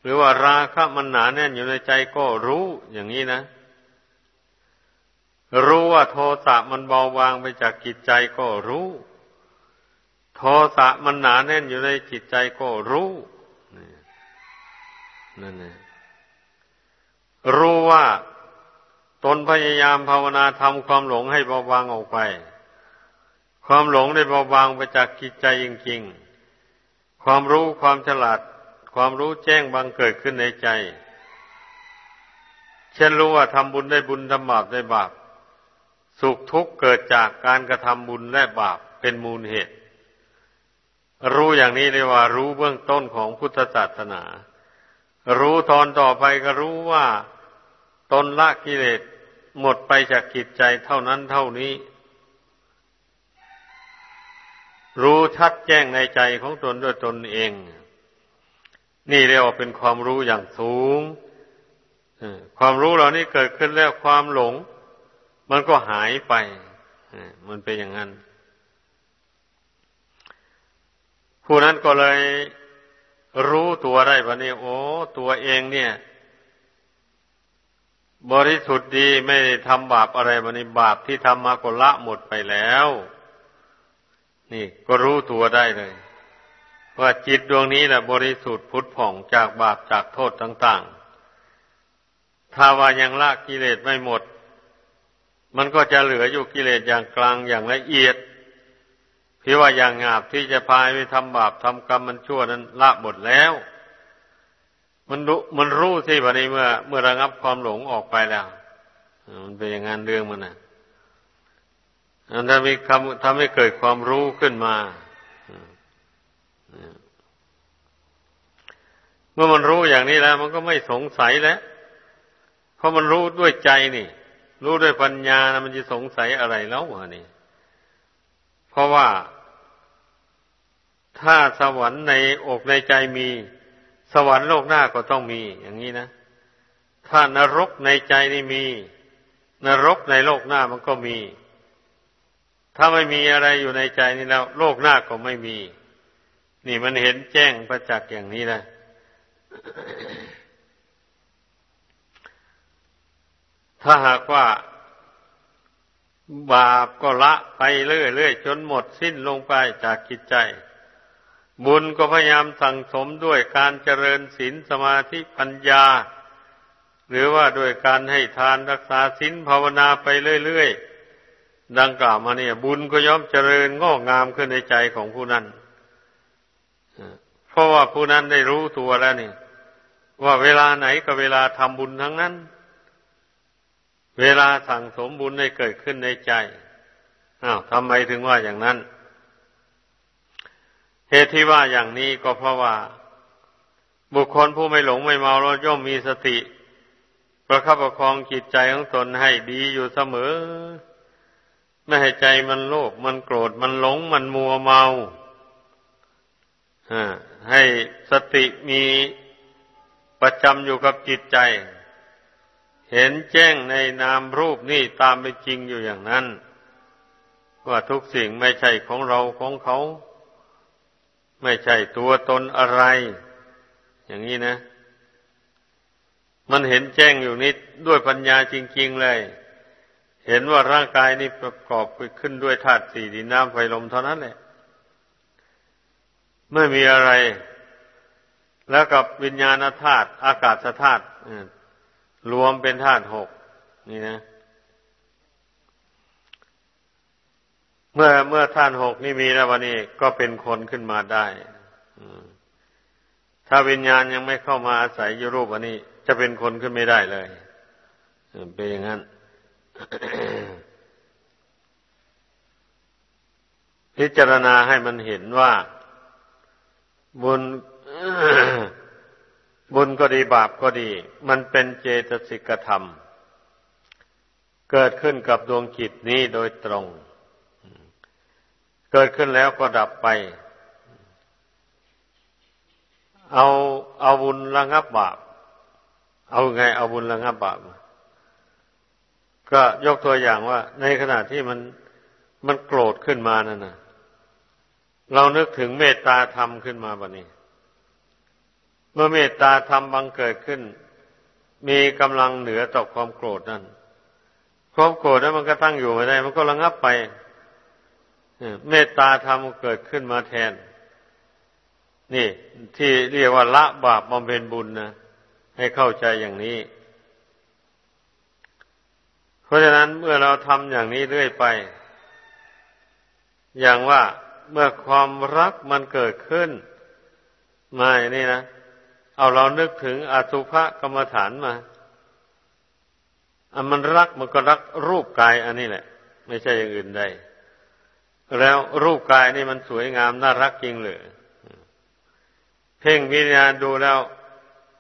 A: หรือว่าราคะมันหนาแน่นอยู่ในใจก็รู้อย่างนี้นะ รู้ว่าโทสะมันเบาบางไปจากจิตใจก็รู้ โทสะมันหนาแน่นอยู่ในจิตใจก็รู้นั่นเองรู้ว่าตนพยายามภาวนาทำความหลงให้เบาบางออกไป ความหลงได้เบาบางไปจากจิตใจจริงๆ ความรู้ความฉลาด ความรู้แจ้งบางเกิดขึ้นในใจ เช่นรู้ว่าทำบุญได้บุญทำบาปได้บาป สุขทุกข์เกิดจากการกระทำบุญและบาปเป็นมูลเหตุ รู้อย่างนี้เลยว่ารู้เบื้องต้นของพุทธศาสนา รู้ตอนต่อไปก็รู้ว่าตนละกิเลสหมดไปจากกิจใจเท่านั้นเท่านี้ รู้ชัดแจ้งในใจของตนด้วยตนเอง นี่เรียกว่าเป็นความรู้อย่างสูงความรู้เหล่านี้เกิดขึ้นแล้วความหลง มันก็หายไป มันเป็นอย่างนั้น ผู้นั้นก็เลยรู้ตัวได้ว่านี่โอ้ ตัวเองเนี่ย บริสุทธิ์ดีไม่ทำบาปอะไรมาในบาปที่ทำมาก็ละหมดไปแล้ว นี่ก็รู้ตัวได้เลย ว่าจิตดวงนี้แหละบริสุทธิ์พุทธผ่องจากบาปจากโทษต่าง ๆ ถ้าว่ายังละกิเลสไม่หมด มันก็จะเหลืออยู่กิเลสอย่างกลางอย่างละเอียดที่ว่าอย่างงาบที่จะพายไปทำบาปทำกรรมมันชั่วนั้นละหมดแล้ว มันรู้มันรู้ที่วันนี้เมื่อ เมื่อระงับความหลงออกไปแล้วมันเป็นอย่างนั้นเรื่องมันนะอันถ้ามีคำทำให้เกิดความรู้ขึ้นมาเมื่อมันรู้อย่างนี้แล้ว มันก็ไม่สงสัยแล้วเพราะมันรู้ด้วยใจนี่ รู้ด้วยปัญญานะมันจะสงสัยอะไรแล้ววะนี่ เพราะว่า ถ้าสวรรค์ในอกในใจมี สวรรค์โลกหน้าก็ต้องมี อย่างนี้นะ ถ้านรกในใจนี่มี นรกในโลกหน้ามันก็มี ถ้าไม่มีอะไรอยู่ในใจนี่แล้ว โลกหน้าก็ไม่มี นี่มันเห็นแจ้งประจักษ์อย่างนี้นะ ถ้าหากว่า บาปก็ละไปเรื่อยๆจนหมดสิ้นลงไปจากกิจใจ บุญก็พยายามสั่งสมด้วยการเจริญศีลสมาธิปัญญา หรือว่าด้วยการให้ทานรักษาศีลภาวนาไปเรื่อยๆดังกล่าวมาเนี่ย บุญก็ย่อมเจริญงอกงามขึ้นในใจของผู้นั้นเพราะว่าผู้นั้นได้รู้ตัวแล้วนี่ว่าเวลาไหนก็เวลาทำบุญทั้งนั้น เวลาสั่งสมบุญให้เกิดขึ้นในใจอ้าวทำไมถึงว่าอย่างนั้น เหตุที่ว่าอย่างนี้ก็เพราะว่า บุคคลผู้ไม่หลงไม่เมาแล้วย่อมมีสติ ประคับประคองจิตใจของตนให้ดีอยู่เสมอ ไม่ให้ใจมันโลภมันโกรธมันหลงมันมัวเมาให้สติมีประจำอยู่กับจิตใจ เห็นแจ้งในนามรูปนี่ตามเป็นจริงอยู่อย่างนั้น ว่าทุกสิ่งไม่ใช่ของเราของเขา ไม่ใช่ตัวตนอะไร อย่างนี้นะ มันเห็นแจ้งอยู่นิดด้วยปัญญาจริง ๆ เลย เห็นว่าร่างกายนี้ประกอบขึ้นด้วยธาตุสี่ดินน้ำไฟลมเท่านั้นแหละไม่มีอะไร แล้วกับวิญญาณธาตุอากาศธาตุ รวมเป็นธาตุหกนี่นะ เมื่อเมื่อท่านหกนี่มีแล้ววันนี้ก็เป็นคนขึ้นมาได้ถ้าวิญญาณยังไม่เข้ามาอาศัยอยู่รูปอันนี้ จะเป็นคนขึ้นไม่ได้เลยเป็นอย่างนั้นพิจารณาให้มันเห็นว่าบุญ บุญก็ดีบาปก็ดี มันเป็นเจตสิกธรรม เกิดขึ้นกับดวงจิตนี้โดยตรง เกิดขึ้นแล้วก็ดับไป เอาเอาบุญระงับบาป เอาไงเอาบุญระงับบาป ก็ยกตัวอย่างว่า ในขณะที่มันมันโกรธขึ้นมานั่นนะเรานึกถึงเมตตาธรรมขึ้นมาบัดนี้ เมื่อเมตตาธรรมบังเกิดขึ้น มีกำลังเหนือต่อความโกรธนั่นความโกรธนั้นมันก็ตั้งอยู่ไม่ได้ มันก็ระงับไปเมตตาธรรมเกิดขึ้นมาแทน นี่ ที่เรียกว่าละบาปบำเพ็ญบุญนะให้เข้าใจอย่างนี้ เพราะฉะนั้นเมื่อเราทำอย่างนี้เรื่อยไป อย่างว่าเมื่อความรักมันเกิดขึ้น มาอย่างนี้นะ เอาเรานึกถึงอสุภกรรมฐานมาอันมันรักมันก็รักรูปกายอันนี้แหละ ไม่ใช่อย่างอื่นใดแล้วรูปกายนี่มันสวยงามน่ารักจริงหรือเพ่งวิญญาณดูแล้ว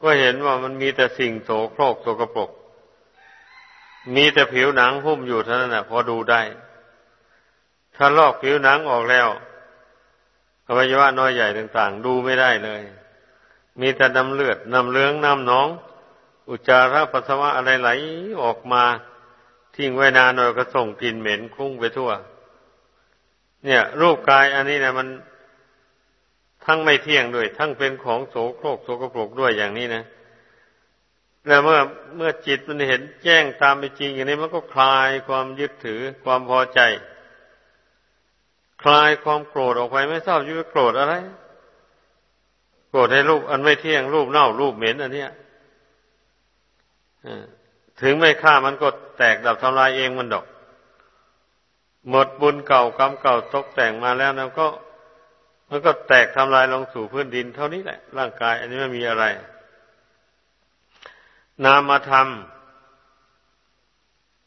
A: ก็เห็นว่ามันมีแต่สิ่งโสโครกโสกปรกมีแต่ผิวหนังหุ้มอยู่เท่านั้นแหละพอดูได้ ถ้าลอกผิวหนังออกแล้วอวัยวะน้อยใหญ่ต่าง ๆ ดูไม่ได้เลย มีแต่น้ำเลือดน้ำเลืองน้ำหนอง อุจจาระปัสสาวะอะไรไหลออกมา ทิ้งไว้นานหน่อยก็ส่งกลิ่นเหม็นคุ้งไปทั่ว เนี่ย รูปกายอันนี้นะมันทั้งไม่เที่ยงด้วย ทั้งเป็นของโสโครกโสกปรกด้วยอย่างนี้นะแล้วเมื่อเมื่อจิตมันเห็นแจ้งตามไปจริงอย่างนี้มันก็คลายความยึดถือความพอใจ คลายความโกรธออกไปไม่ทราบยู่ว่าโกรธอะไร โกรธให้รูปอันไม่เที่ยงรูปเน่ารูปเหม็นอันเนี้ยถึงไม่ฆ่ามันก็แตกดับทำลายเองมันดอก หมดบุญเก่ากรรมเก่าตกแต่งมาแล้วนะก็ มันก็แตกทำลายลงสู่พื้นดิน เท่านี้แหละ ร่างกาย อันนี้ไม่มีอะไร นามธรรม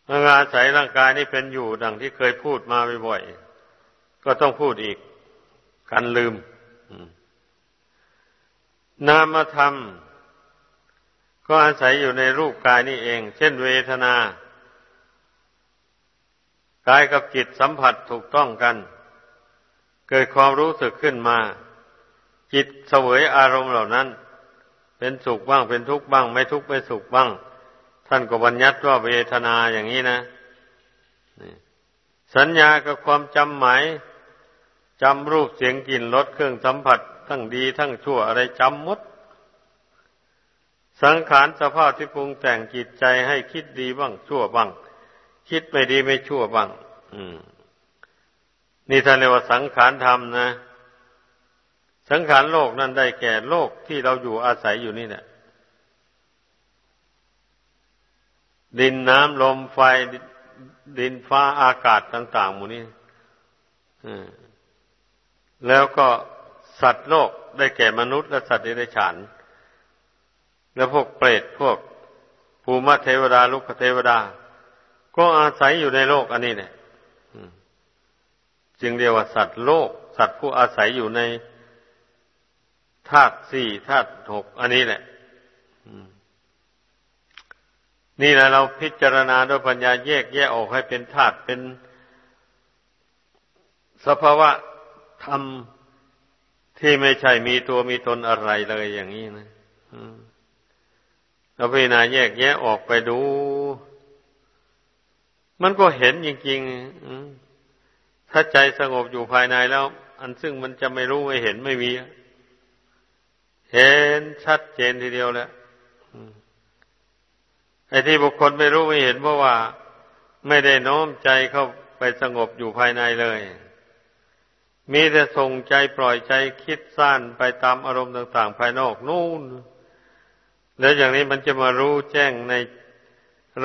A: อาศัยร่างกายนี้เป็นอยู่ดังที่เคยพูดมาบ่อยๆก็ต้องพูดอีก กันลืม นามธรรม ก็อาศัยอยู่ในรูปกายนี่เอง เช่นเวทนากายกับจิตสัมผัสถูกต้องกัน เกิดความรู้สึกขึ้นมา จิตเสวยอารมณ์เหล่านั้น เป็นสุขบ้างเป็นทุกข์บ้าง ไม่ทุกข์ไม่สุขบ้าง ท่านก็บัญญัติว่าเวทนาอย่างนี้นะสัญญากับความจำหมายจำรูปเสียงกลิ่นรสเครื่องสัมผัส ทั้งดีทั้งชั่วอะไรจำหมด สังขารสภาพที่ปรุงแต่งจิตใจให้คิดดีบ้าง ชั่วบ้าง คิดไม่ดีไม่ชั่วบ้าง อืม นี่ท่านเรียกว่าสังขารธรรมนะ สังขารโลกนั้นได้แก่โลกที่เราอยู่อาศัยอยู่นี่แหละดินน้ำลมไฟดินฟ้าอากาศต่าง ๆ หมู่นี้แล้วก็ สัตว์โลกได้แก่มนุษย์และสัตว์ในฉาน แล้วพวกเปรตพวกภูมิเทวดา ลุกเทวดา ก็อาศัยอยู่ในโลกอันนี้เนี่ยจึงเรียกว่าสัตว์โลก สัตว์ผู้อาศัยอยู่ในธาตุสี่ธาตุหกอันนี้แหละนี่แหละเราพิจารณาด้วยปัญญาแยกแยกออกให้เป็นธาตุเป็นสภาวะทำ ที่ไม่ใช่มีตัวมีตนอะไรเลยอย่างนี้นะเราพิจารณาแยกแยะออกไปดู มันก็เห็นจริงๆถ้าใจสงบอยู่ภายในแล้ว อันซึ่งมันจะไม่รู้ไม่เห็นไม่มี เห็นชัดเจนทีเดียวแหละไอ้ที่บุคคลไม่รู้ไม่เห็นเพราะว่า ไม่ได้น้อมใจเข้าไปสงบอยู่ภายในเลย มีแต่ส่งใจปล่อยใจคิดสั้นไปตามอารมณ์ต่าง ๆ ภายนอกนู่น แล้วอย่างนี้มันจะมารู้แจ้งใน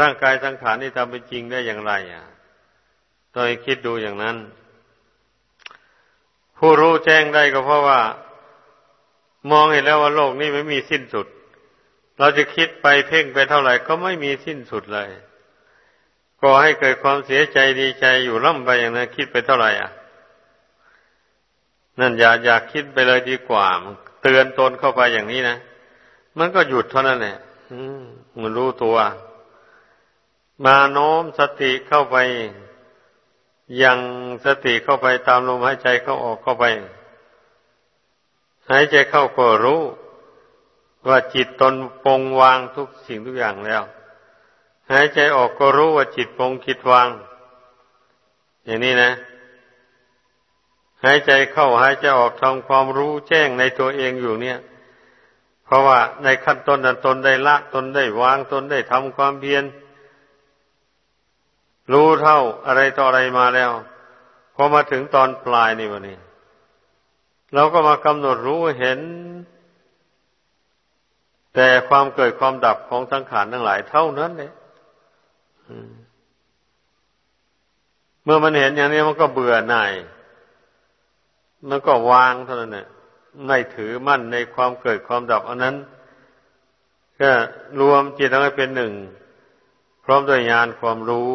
A: ร่างกายสังขารนี่ทำเป็นจริงได้อย่างไร อะต้องคิดดูอย่างนั้น ผู้รู้แจ้งได้ก็เพราะว่า มองเห็นแล้วว่าโลกนี้ไม่มีสิ้นสุด เราจะคิดไปเพ่งไปเท่าไหร่ก็ไม่มีสิ้นสุดเลย ก็ให้เกิดความเสียใจดีใจอยู่ล่ำไปอย่างนั้นคิดไปเท่าไหร่อะ นั่นอย่าอย่าคิดไปเลยดีกว่าเตือนตนเข้าไปอย่างนี้นะมันก็หยุดเท่านั้นแหละมันรู้ตัว มาโน้มสติเข้าไป ยังสติเข้าไปตามลมหายใจเข้าออกเข้าไปหายใจเข้าก็รู้ ว่าจิตตนปงวางทุกสิ่งทุกอย่างแล้ว หายใจออกก็รู้ว่าจิตปงคิดวาง อย่างนี้นะ หายใจเข้าหายใจออกทำความรู้แจ้งในตัวเองอยู่เนี่ย เพราะว่าในขั้นต้นนั้นตนได้ละตนได้วางตนได้ทำความเพียรรู้เท่าอะไรต่ออะไรมาแล้วพอมาถึงตอนปลายนี่วันนี้ เราก็มากำหนดรู้เห็น แต่ความเกิดความดับของสังขารทั้งหลายเท่านั้นเลยเมื่อมันเห็นอย่างนี้มันก็เบื่อหน่าย มันก็วางเท่านั้นเนี่ยไม่ถือมั่นในความเกิดความดับ อันนั้นก็รวมจิตเอาไว้เป็นหนึ่ง พร้อมด้วยญาณความรู้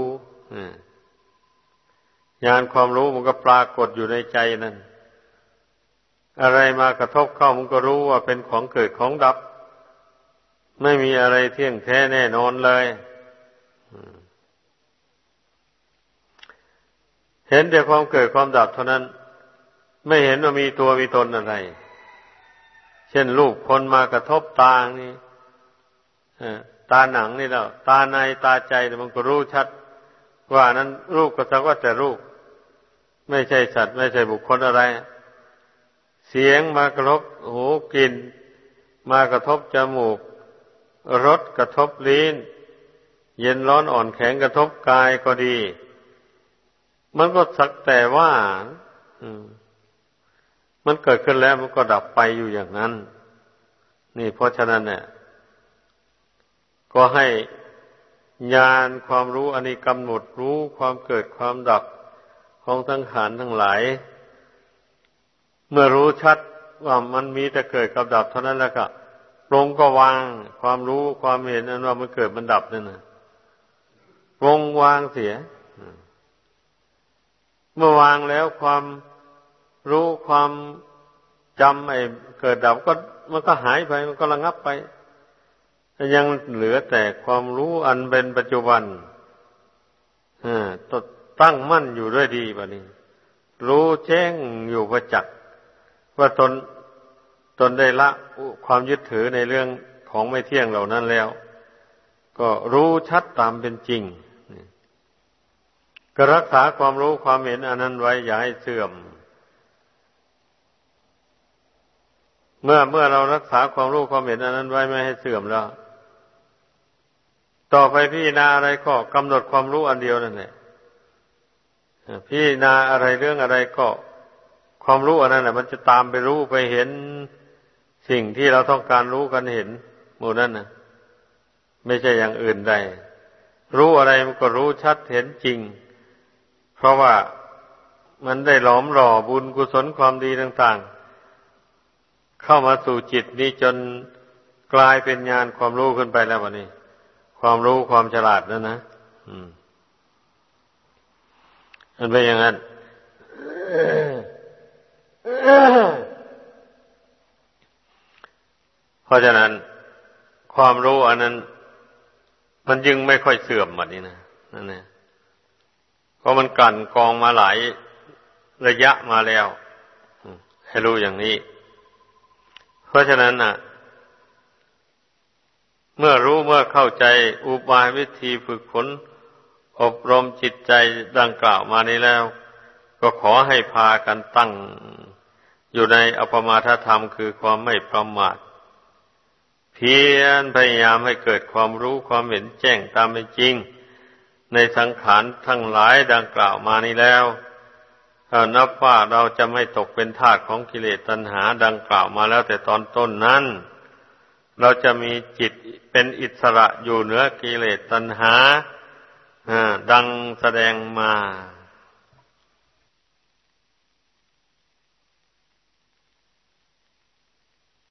A: ญาณความรู้มันก็ปรากฏอยู่ในใจนั่น อะไรมากระทบเข้ามันก็รู้ว่าเป็นของเกิดของดับ ไม่มีอะไรเที่ยงแท้แน่นอนเลยเห็นแต่ความเกิดความดับเท่านั้น ไม่เห็นว่ามีตัวมีตนอะไร เช่นรูปคนมากระทบตานี่ตาหนังนี่แล้ว ตาในตาใจมันก็รู้ชัด ว่านั้นรูปก็สักว่าแต่รูป ไม่ใช่สัตว์ ไม่ใช่บุคคลอะไร เสียงมากระทบหูกลิ่น มากระทบจมูกรสกระทบลิ้น เย็นร้อนอ่อนแข็งกระทบกายก็ดี มันก็สักแต่ว่ามัันเกิดขึ้นแล้วมันก็ดับไปอยู่อย่างนั้น นี่เพราะฉะนั้นเนี่ยก็ให้ญาณความรู้อันนี้กำหนดรู้ความเกิดความดับของสังขารทั้งหลาย เมื่อรู้ชัดว่ามันมีแต่เกิดกับดับเท่านั้นแล้วก็ลงก็วางความรู้ความเห็นนั้นว่ามันเกิดมันดับนั่นนะลงวางเสีย เมื่อวางแล้วความ รู้ความจำไอ้เกิดดับก็มันก็หายไปมันก็ระงับไป ยังเหลือแต่ความรู้อันเป็นปัจจุบันอตั้งมั่นอยู่ด้วยดีบะนี้ รู้แจ้งอยู่ประจักษ์ว่าตนตนได้ละความยึดถือในเรื่องของไม่เที่ยงเหล่านั้นแล้ว ก็รู้ชัดตามเป็นจริงก็รักษาความรู้ความเห็นอันนั้นไว้อย่าให้เสื่อม เมื่อเมื่อเรารักษาความรู้ความเห็นอันนั้นไว้ไม่ให้เสื่อมแล้ว ต่อไปพี่นาอะไรก็กำหนดความรู้อันเดียวนั่นแหละพี่นาอะไรเรื่องอะไรก็ความรู้อันนั้นแหละมันจะตามไปรู้ไปเห็นสิ่งที่เราต้องการรู้กันเห็นหมู่นั้นนะไม่ใช่อย่างอื่นใด รู้อะไรมันก็รู้ชัดเห็นจริง เพราะว่ามันได้หลอมหล่อบุญกุศลความดีต่าง ๆ เข้ามาสู่จิตนี้จนกลายเป็นญาณความรู้ขึ้นไปแล้ววันนี้ ความรู้ความฉลาดนั่นนะอืมมันเป็นอย่างนั้นเพราะฉะนั้น ความรู้อันนั้น มันยึงไม่ค่อยเสื่อมแบบนี้นะนั่นเองเพราะมันกลั่นกองมาหลายระยะมาแล้ว ให้รู้อย่างนี้ เพราะฉะนั้นน่ะ เมื่อรู้เมื่อเข้าใจอุบายวิธีฝึกฝนอบรมจิตใจดังกล่าวมานี้แล้ว ก็ขอให้พากันตั้ง อยู่ในอภมาทธรรมคือความไม่ประมาทเพียรพยายามให้เกิดความรู้ความเห็นแจ้งตามเป็นจริง ในสังขารทั้งหลายดังกล่าวมานี้แล้ว นับว่าเราจะไม่ตกเป็นทาสของกิเลสตัณหาดังกล่าวมาแล้วแต่ตอนต้นนั้น เราจะมีจิตเป็นอิสระอยู่เหนือกิเลสตัณหาดังแสดงมา